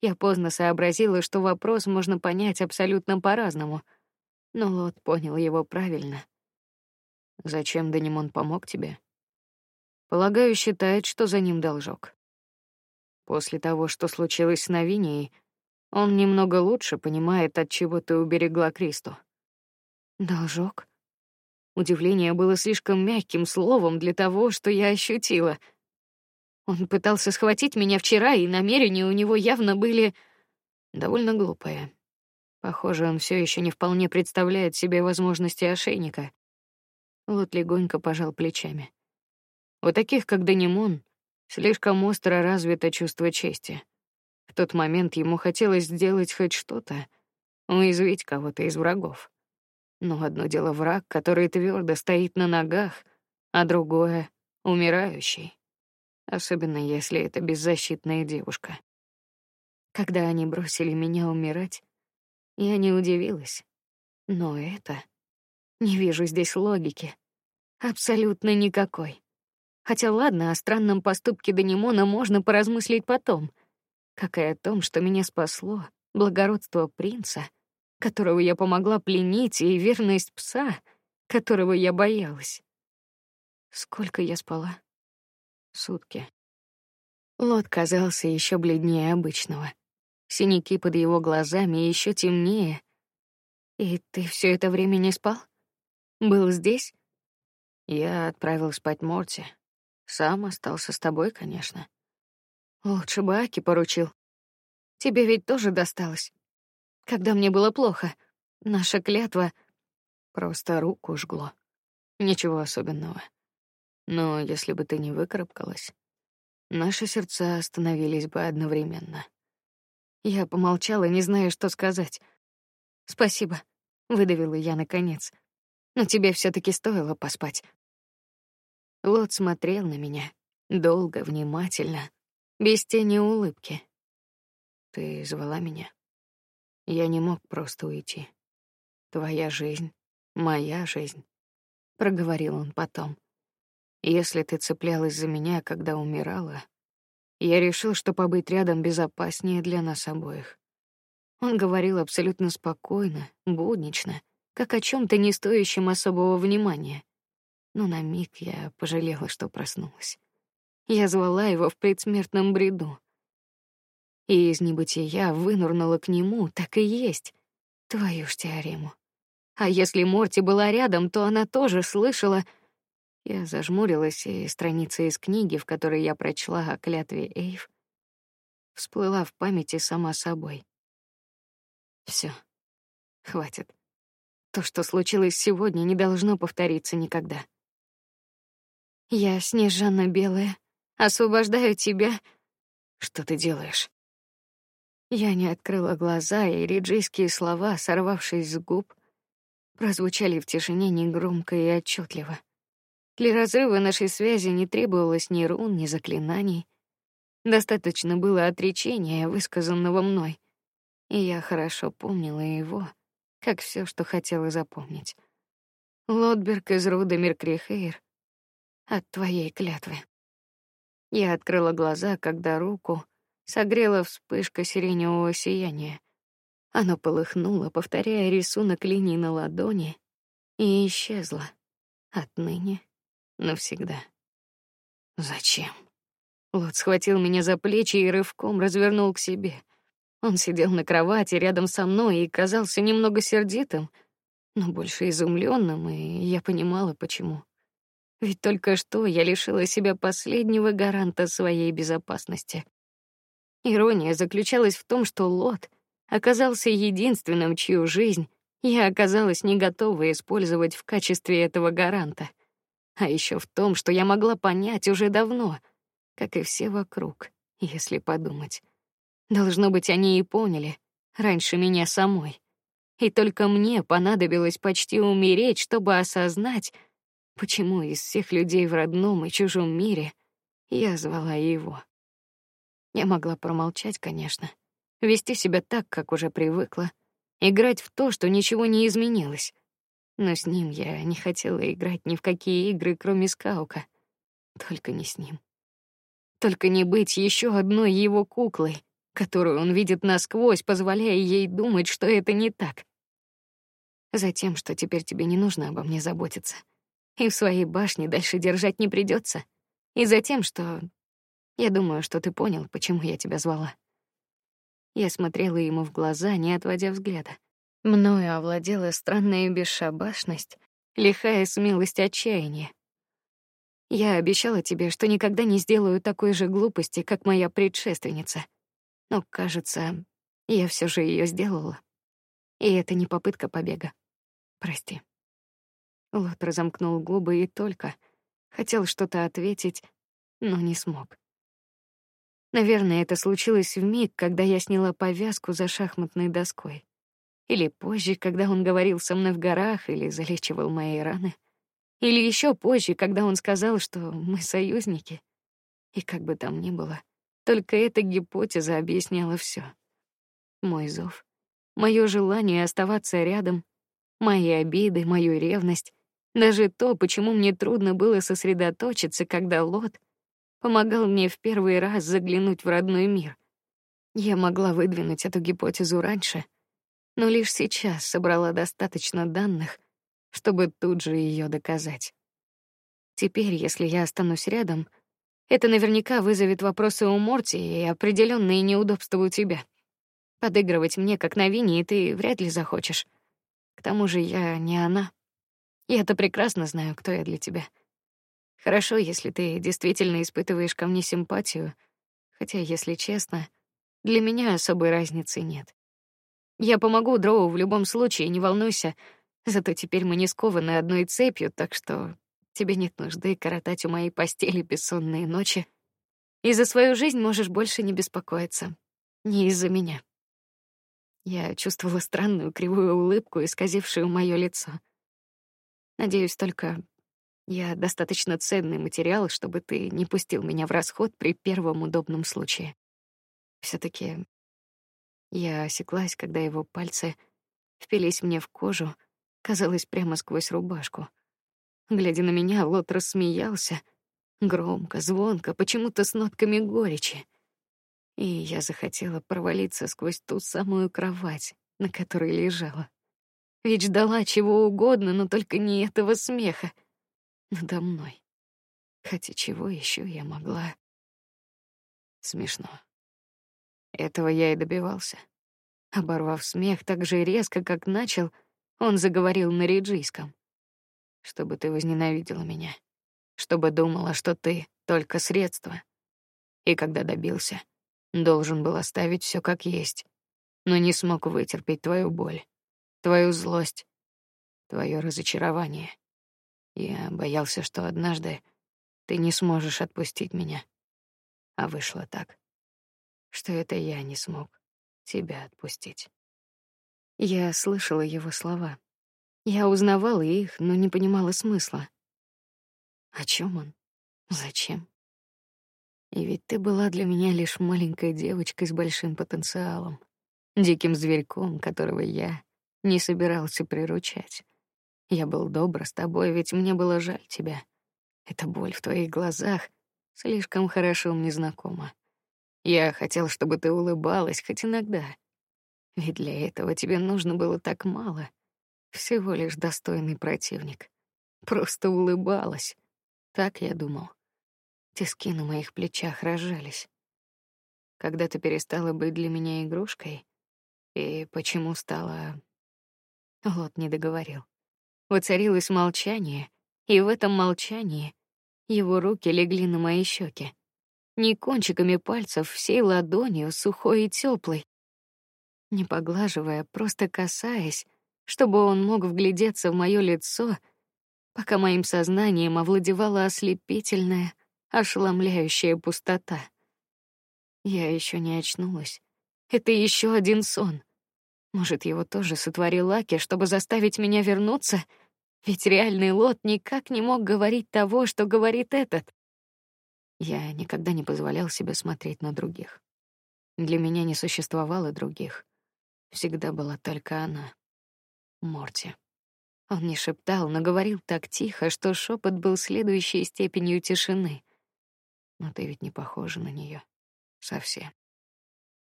Я поздно сообразила, что вопрос можно понять абсолютно по-разному, но Лот понял его правильно. Зачем Данимон помог тебе? Полагаю, считает, что за ним должок. После того, что случилось с Новинией, он немного лучше понимает, от чего ты уберегла Кристу. Должок? Удивление было слишком мягким словом для того, что я ощутила. Он пытался схватить меня вчера, и намерения у него явно были довольно глупые. Похоже, он все еще не вполне представляет себе возможности ошейника. Вот легонько пожал плечами. У таких, как Данимон, слишком остро развито чувство чести. В тот момент ему хотелось сделать хоть что-то, уязвить кого-то из врагов. Но одно дело враг, который твердо стоит на ногах, а другое — умирающий. Особенно если это беззащитная девушка. Когда они бросили меня умирать, я не удивилась. Но это... Не вижу здесь логики. Абсолютно никакой. Хотя ладно, о странном поступке Данимона можно поразмыслить потом. Как и о том, что меня спасло благородство принца — которого я помогла пленить, и верность пса, которого я боялась. Сколько я спала? Сутки. Лот казался еще бледнее обычного. Синяки под его глазами еще темнее. И ты все это время не спал? Был здесь? Я отправил спать Морти. Сам остался с тобой, конечно. Лучше бы Аки поручил. Тебе ведь тоже досталось когда мне было плохо. Наша клятва просто руку жгло. Ничего особенного. Но если бы ты не выкарабкалась, наши сердца остановились бы одновременно. Я помолчала, не зная, что сказать. Спасибо, выдавила я наконец. Но тебе все таки стоило поспать. Лот смотрел на меня долго, внимательно, без тени улыбки. Ты звала меня? Я не мог просто уйти. Твоя жизнь, моя жизнь, проговорил он потом. Если ты цеплялась за меня, когда умирала, я решил, что побыть рядом безопаснее для нас обоих. Он говорил абсолютно спокойно, буднично, как о чем то не стоящем особого внимания. Но на миг я пожалела, что проснулась. Я звала его в предсмертном бреду и из небытия вынырнула к нему, так и есть. Твою ж теорему. А если Морти была рядом, то она тоже слышала. Я зажмурилась, и страница из книги, в которой я прочла о клятве Эйв, всплыла в памяти сама собой. Все, хватит. То, что случилось сегодня, не должно повториться никогда. Я Снежана Белая, освобождаю тебя. Что ты делаешь? Я не открыла глаза, и риджийские слова, сорвавшись с губ, прозвучали в тишине негромко и отчетливо. Для разрыва нашей связи не требовалось ни рун, ни заклинаний. Достаточно было отречения, высказанного мной, и я хорошо помнила его, как все, что хотела запомнить. Лотберг из рода Меркрихейр от твоей клятвы. Я открыла глаза, когда руку согрела вспышка сиреневого сияния. Оно полыхнуло, повторяя рисунок линий на ладони, и исчезло. Отныне навсегда. Зачем? Лот схватил меня за плечи и рывком развернул к себе. Он сидел на кровати рядом со мной и казался немного сердитым, но больше изумленным, и я понимала почему. Ведь только что я лишила себя последнего гаранта своей безопасности. Ирония заключалась в том, что Лот оказался единственным, чью жизнь я оказалась не готова использовать в качестве этого гаранта. А еще в том, что я могла понять уже давно, как и все вокруг, если подумать. Должно быть, они и поняли раньше меня самой. И только мне понадобилось почти умереть, чтобы осознать, почему из всех людей в родном и чужом мире я звала его. Я могла промолчать, конечно, вести себя так, как уже привыкла, играть в то, что ничего не изменилось. Но с ним я не хотела играть ни в какие игры, кроме скаука. Только не с ним. Только не быть еще одной его куклой, которую он видит насквозь, позволяя ей думать, что это не так. Затем, что теперь тебе не нужно обо мне заботиться, и в своей башне дальше держать не придется, и затем, что я думаю, что ты понял, почему я тебя звала. Я смотрела ему в глаза, не отводя взгляда. Мною овладела странная бесшабашность, лихая смелость отчаяния. Я обещала тебе, что никогда не сделаю такой же глупости, как моя предшественница. Но, кажется, я все же ее сделала. И это не попытка побега. Прости. Лот разомкнул губы и только хотел что-то ответить, но не смог. Наверное, это случилось в миг, когда я сняла повязку за шахматной доской, или позже, когда он говорил со мной в горах или залечивал мои раны. Или еще позже, когда он сказал, что мы союзники. И как бы там ни было, только эта гипотеза объясняла все. Мой зов, мое желание оставаться рядом, мои обиды, мою ревность, даже то, почему мне трудно было сосредоточиться, когда Лот помогал мне в первый раз заглянуть в родной мир. Я могла выдвинуть эту гипотезу раньше, но лишь сейчас собрала достаточно данных, чтобы тут же ее доказать. Теперь, если я останусь рядом, это наверняка вызовет вопросы у Морти и определенные неудобства у тебя. Подыгрывать мне как на вине ты вряд ли захочешь. К тому же я не она. Я-то прекрасно знаю, кто я для тебя. Хорошо, если ты действительно испытываешь ко мне симпатию, хотя, если честно, для меня особой разницы нет. Я помогу Дроу в любом случае, не волнуйся. Зато теперь мы не скованы одной цепью, так что тебе нет нужды коротать у моей постели бессонные ночи. И за свою жизнь можешь больше не беспокоиться. Не из-за меня. Я чувствовала странную кривую улыбку, исказившую мое лицо. Надеюсь только, я достаточно ценный материал, чтобы ты не пустил меня в расход при первом удобном случае. все таки я осеклась, когда его пальцы впились мне в кожу, казалось, прямо сквозь рубашку. Глядя на меня, Лот рассмеялся, громко, звонко, почему-то с нотками горечи. И я захотела провалиться сквозь ту самую кровать, на которой лежала. Ведь ждала чего угодно, но только не этого смеха надо мной. Хотя чего еще я могла? Смешно. Этого я и добивался. Оборвав смех так же резко, как начал, он заговорил на риджийском. Чтобы ты возненавидела меня, чтобы думала, что ты только средство. И когда добился, должен был оставить все как есть, но не смог вытерпеть твою боль, твою злость, твое разочарование. Я боялся, что однажды ты не сможешь отпустить меня. А вышло так, что это я не смог тебя отпустить. Я слышала его слова. Я узнавала их, но не понимала смысла. О чем он? Зачем? И ведь ты была для меня лишь маленькой девочкой с большим потенциалом, диким зверьком, которого я не собирался приручать. Я был добр с тобой, ведь мне было жаль тебя. Эта боль в твоих глазах слишком хорошо мне знакома. Я хотел, чтобы ты улыбалась хоть иногда. Ведь для этого тебе нужно было так мало. Всего лишь достойный противник. Просто улыбалась. Так я думал. Тиски на моих плечах разжались. Когда ты перестала быть для меня игрушкой, и почему стала... Лот не договорил. Воцарилось молчание, и в этом молчании его руки легли на мои щеки, не кончиками пальцев, всей ладонью, сухой и теплой, не поглаживая, просто касаясь, чтобы он мог вглядеться в мое лицо, пока моим сознанием овладевала ослепительная, ошеломляющая пустота. Я еще не очнулась. Это еще один сон. Может, его тоже сотворил Аки, чтобы заставить меня вернуться? Ведь реальный Лот никак не мог говорить того, что говорит этот. Я никогда не позволял себе смотреть на других. Для меня не существовало других. Всегда была только она. Морти. Он не шептал, но говорил так тихо, что шепот был следующей степенью тишины. Но ты ведь не похожа на нее совсем.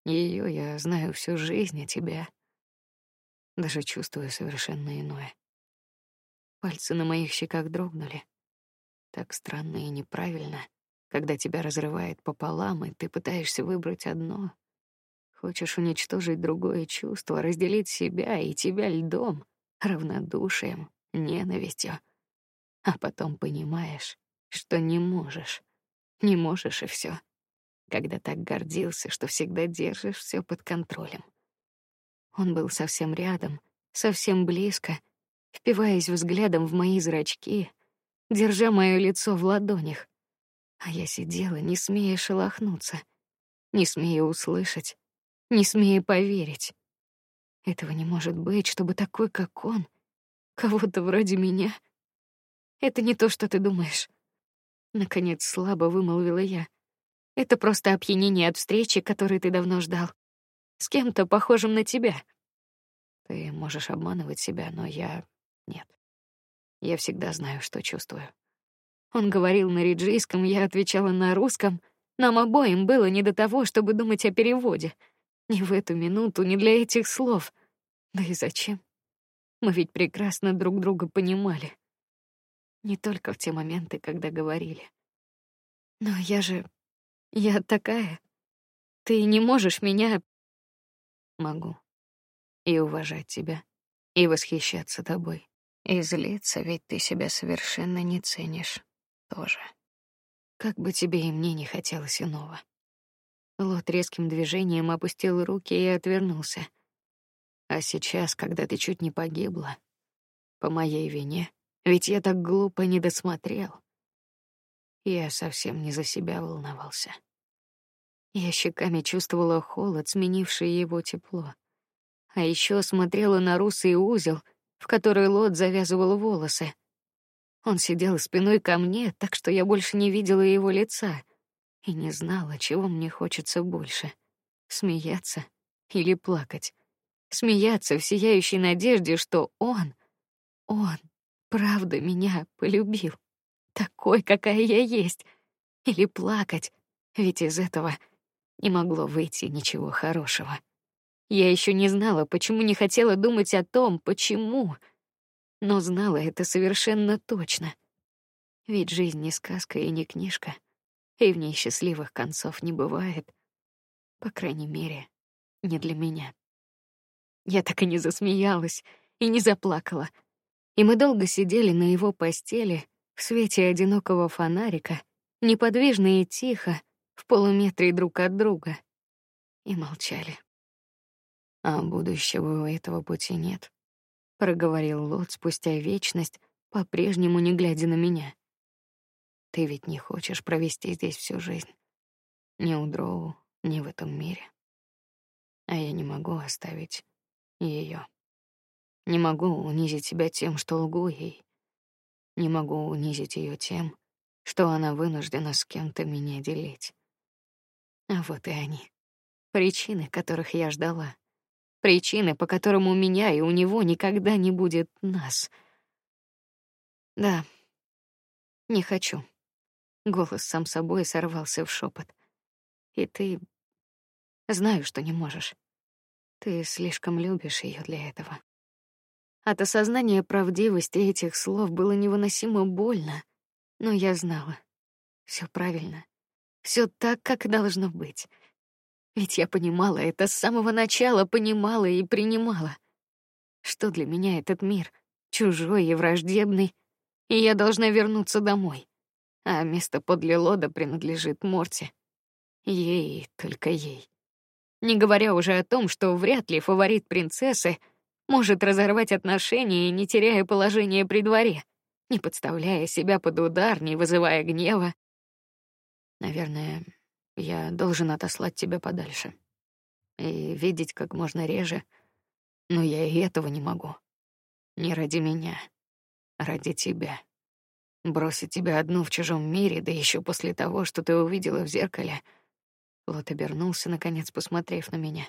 Ее я знаю всю жизнь, а тебя даже чувствую совершенно иное. Пальцы на моих щеках дрогнули. Так странно и неправильно, когда тебя разрывает пополам, и ты пытаешься выбрать одно. Хочешь уничтожить другое чувство, разделить себя и тебя льдом, равнодушием, ненавистью. А потом понимаешь, что не можешь. Не можешь и все. Когда так гордился, что всегда держишь все под контролем. Он был совсем рядом, совсем близко, впиваясь взглядом в мои зрачки, держа мое лицо в ладонях. А я сидела, не смея шелохнуться, не смея услышать, не смея поверить. Этого не может быть, чтобы такой, как он, кого-то вроде меня. Это не то, что ты думаешь. Наконец слабо вымолвила я. Это просто опьянение от встречи, которую ты давно ждал с кем-то похожим на тебя. Ты можешь обманывать себя, но я нет. Я всегда знаю, что чувствую. Он говорил на риджийском, я отвечала на русском. Нам обоим было не до того, чтобы думать о переводе. Ни в эту минуту, ни для этих слов. Да и зачем? Мы ведь прекрасно друг друга понимали. Не только в те моменты, когда говорили. Но я же... Я такая. Ты не можешь меня могу. И уважать тебя, и восхищаться тобой, и злиться, ведь ты себя совершенно не ценишь тоже. Как бы тебе и мне не хотелось иного. Лот резким движением опустил руки и отвернулся. А сейчас, когда ты чуть не погибла, по моей вине, ведь я так глупо не досмотрел. Я совсем не за себя волновался. Я щеками чувствовала холод, сменивший его тепло. А еще смотрела на русый узел, в который Лот завязывал волосы. Он сидел спиной ко мне, так что я больше не видела его лица и не знала, чего мне хочется больше: смеяться или плакать. Смеяться в сияющей надежде, что он, он, правда меня полюбил, такой, какая я есть, или плакать, ведь из этого не могло выйти ничего хорошего. Я еще не знала, почему не хотела думать о том, почему, но знала это совершенно точно. Ведь жизнь не сказка и не книжка, и в ней счастливых концов не бывает, по крайней мере, не для меня. Я так и не засмеялась и не заплакала, и мы долго сидели на его постели в свете одинокого фонарика, неподвижно и тихо, в полуметре друг от друга, и молчали. А будущего у этого пути нет, проговорил Лот спустя вечность, по-прежнему не глядя на меня. Ты ведь не хочешь провести здесь всю жизнь, ни у Дроу, ни в этом мире. А я не могу оставить ее. Не могу унизить себя тем, что лгу ей. Не могу унизить ее тем, что она вынуждена с кем-то меня делить. А вот и они. Причины, которых я ждала. Причины, по которым у меня и у него никогда не будет нас. Да. Не хочу. Голос сам собой сорвался в шепот. И ты Знаю, что не можешь. Ты слишком любишь ее для этого. От осознания правдивости этих слов было невыносимо больно, но я знала, все правильно, все так, как должно быть. Ведь я понимала это с самого начала, понимала и принимала, что для меня этот мир чужой и враждебный, и я должна вернуться домой, а место подле Лода принадлежит Морти. Ей, только ей. Не говоря уже о том, что вряд ли фаворит принцессы может разорвать отношения, не теряя положения при дворе, не подставляя себя под удар, не вызывая гнева. Наверное, я должен отослать тебя подальше и видеть как можно реже, но я и этого не могу. Не ради меня, ради тебя. Бросить тебя одну в чужом мире, да еще после того, что ты увидела в зеркале. Лот обернулся, наконец, посмотрев на меня.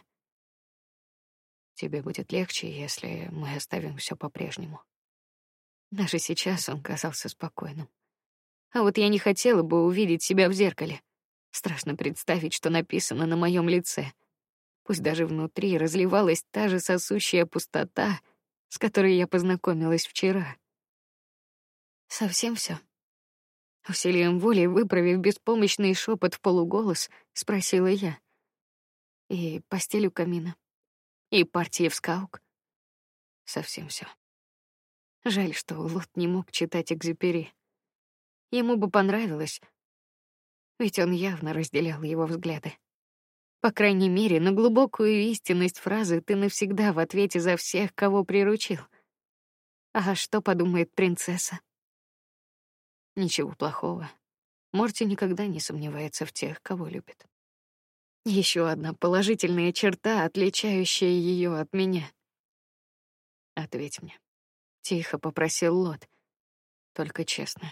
Тебе будет легче, если мы оставим все по-прежнему. Даже сейчас он казался спокойным. А вот я не хотела бы увидеть себя в зеркале. Страшно представить, что написано на моем лице. Пусть даже внутри разливалась та же сосущая пустота, с которой я познакомилась вчера. Совсем все. Усилием воли, выправив беспомощный шепот в полуголос, спросила я. И постель у камина, и партия в скаук. Совсем все. Жаль, что Лот не мог читать Экзюпери. Ему бы понравилось, ведь он явно разделял его взгляды. По крайней мере, на глубокую истинность фразы ты навсегда в ответе за всех, кого приручил. А что подумает принцесса? Ничего плохого. Морти никогда не сомневается в тех, кого любит. Еще одна положительная черта, отличающая ее от меня. Ответь мне. Тихо попросил Лот. Только честно.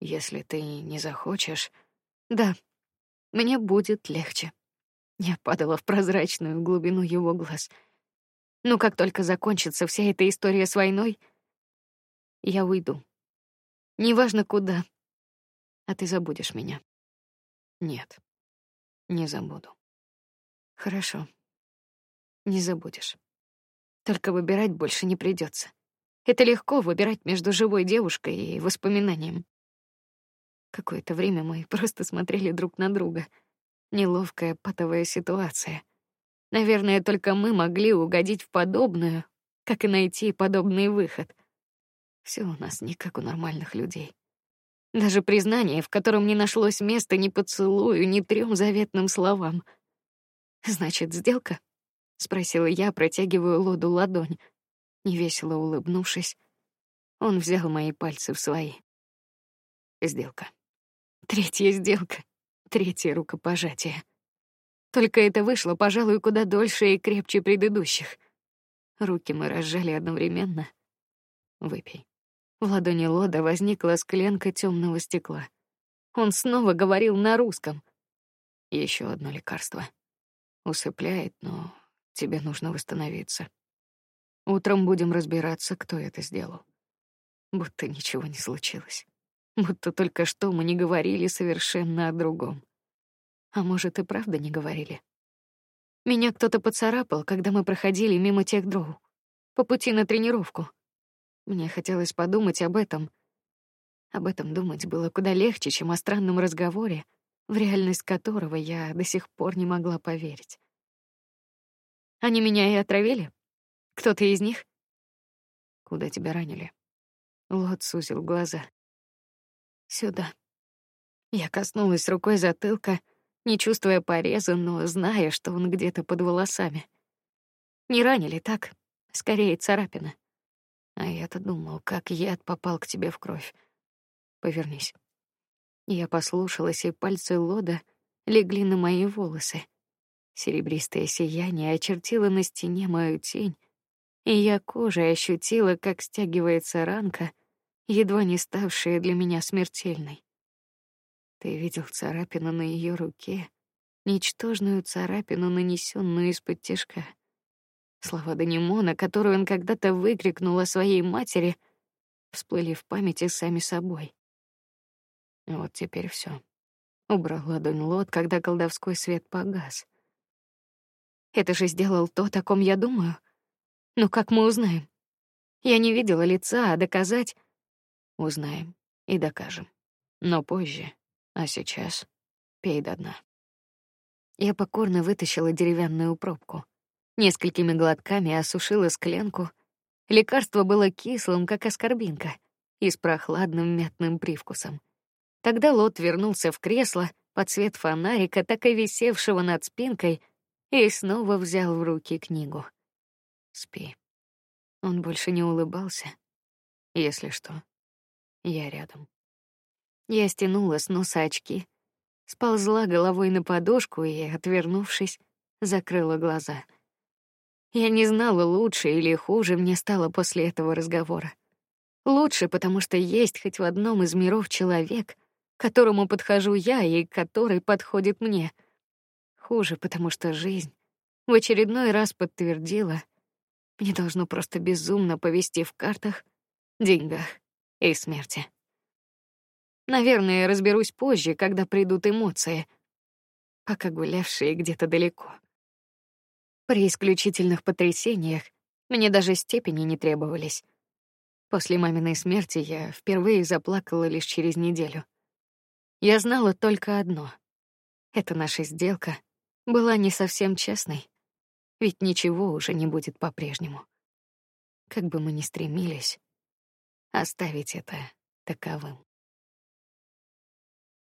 Если ты не захочешь, да, мне будет легче. Я падала в прозрачную глубину его глаз. Но как только закончится вся эта история с войной, я уйду. Неважно куда. А ты забудешь меня. Нет. Не забуду. Хорошо. Не забудешь. Только выбирать больше не придется. Это легко выбирать между живой девушкой и воспоминанием. Какое-то время мы просто смотрели друг на друга. Неловкая патовая ситуация. Наверное, только мы могли угодить в подобную, как и найти подобный выход. Все у нас не как у нормальных людей. Даже признание, в котором не нашлось места ни поцелую, ни трем заветным словам. Значит, сделка? спросила я, протягивая Лоду ладонь. Невесело улыбнувшись, он взял мои пальцы в свои. Сделка. Третья сделка, третье рукопожатие. Только это вышло, пожалуй, куда дольше и крепче предыдущих. Руки мы разжали одновременно. Выпей. В ладони Лода возникла склянка темного стекла. Он снова говорил на русском. Еще одно лекарство. Усыпляет, но тебе нужно восстановиться. Утром будем разбираться, кто это сделал. Будто ничего не случилось будто только что мы не говорили совершенно о другом. А может, и правда не говорили. Меня кто-то поцарапал, когда мы проходили мимо тех дроу по пути на тренировку. Мне хотелось подумать об этом. Об этом думать было куда легче, чем о странном разговоре, в реальность которого я до сих пор не могла поверить. Они меня и отравили. Кто-то из них? Куда тебя ранили? Лот сузил глаза. Сюда. Я коснулась рукой затылка, не чувствуя пореза, но зная, что он где-то под волосами. Не ранили так, скорее царапина. А я-то думал, как яд попал к тебе в кровь. Повернись. Я послушалась, и пальцы Лода легли на мои волосы. Серебристое сияние очертило на стене мою тень, и я кожей ощутила, как стягивается ранка, едва не ставшая для меня смертельной. Ты видел царапину на ее руке, ничтожную царапину, нанесенную из-под тишка. Слова Данимона, которую он когда-то выкрикнул о своей матери, всплыли в памяти сами собой. Вот теперь все. Убрал ладонь Лот, когда колдовской свет погас. Это же сделал то, о ком я думаю. Но как мы узнаем? Я не видела лица, а доказать узнаем и докажем. Но позже. А сейчас пей до дна. Я покорно вытащила деревянную пробку. Несколькими глотками осушила склянку. Лекарство было кислым, как аскорбинка, и с прохладным мятным привкусом. Тогда Лот вернулся в кресло под свет фонарика, так и висевшего над спинкой, и снова взял в руки книгу. Спи. Он больше не улыбался. Если что, я рядом. Я стянула с носа очки, сползла головой на подушку и, отвернувшись, закрыла глаза. Я не знала, лучше или хуже мне стало после этого разговора. Лучше, потому что есть хоть в одном из миров человек, которому подхожу я и который подходит мне. Хуже, потому что жизнь в очередной раз подтвердила, мне должно просто безумно повести в картах, деньгах и смерти. Наверное, разберусь позже, когда придут эмоции, пока гулявшие где-то далеко. При исключительных потрясениях мне даже степени не требовались. После маминой смерти я впервые заплакала лишь через неделю. Я знала только одно: эта наша сделка была не совсем честной, ведь ничего уже не будет по-прежнему. Как бы мы ни стремились оставить это таковым.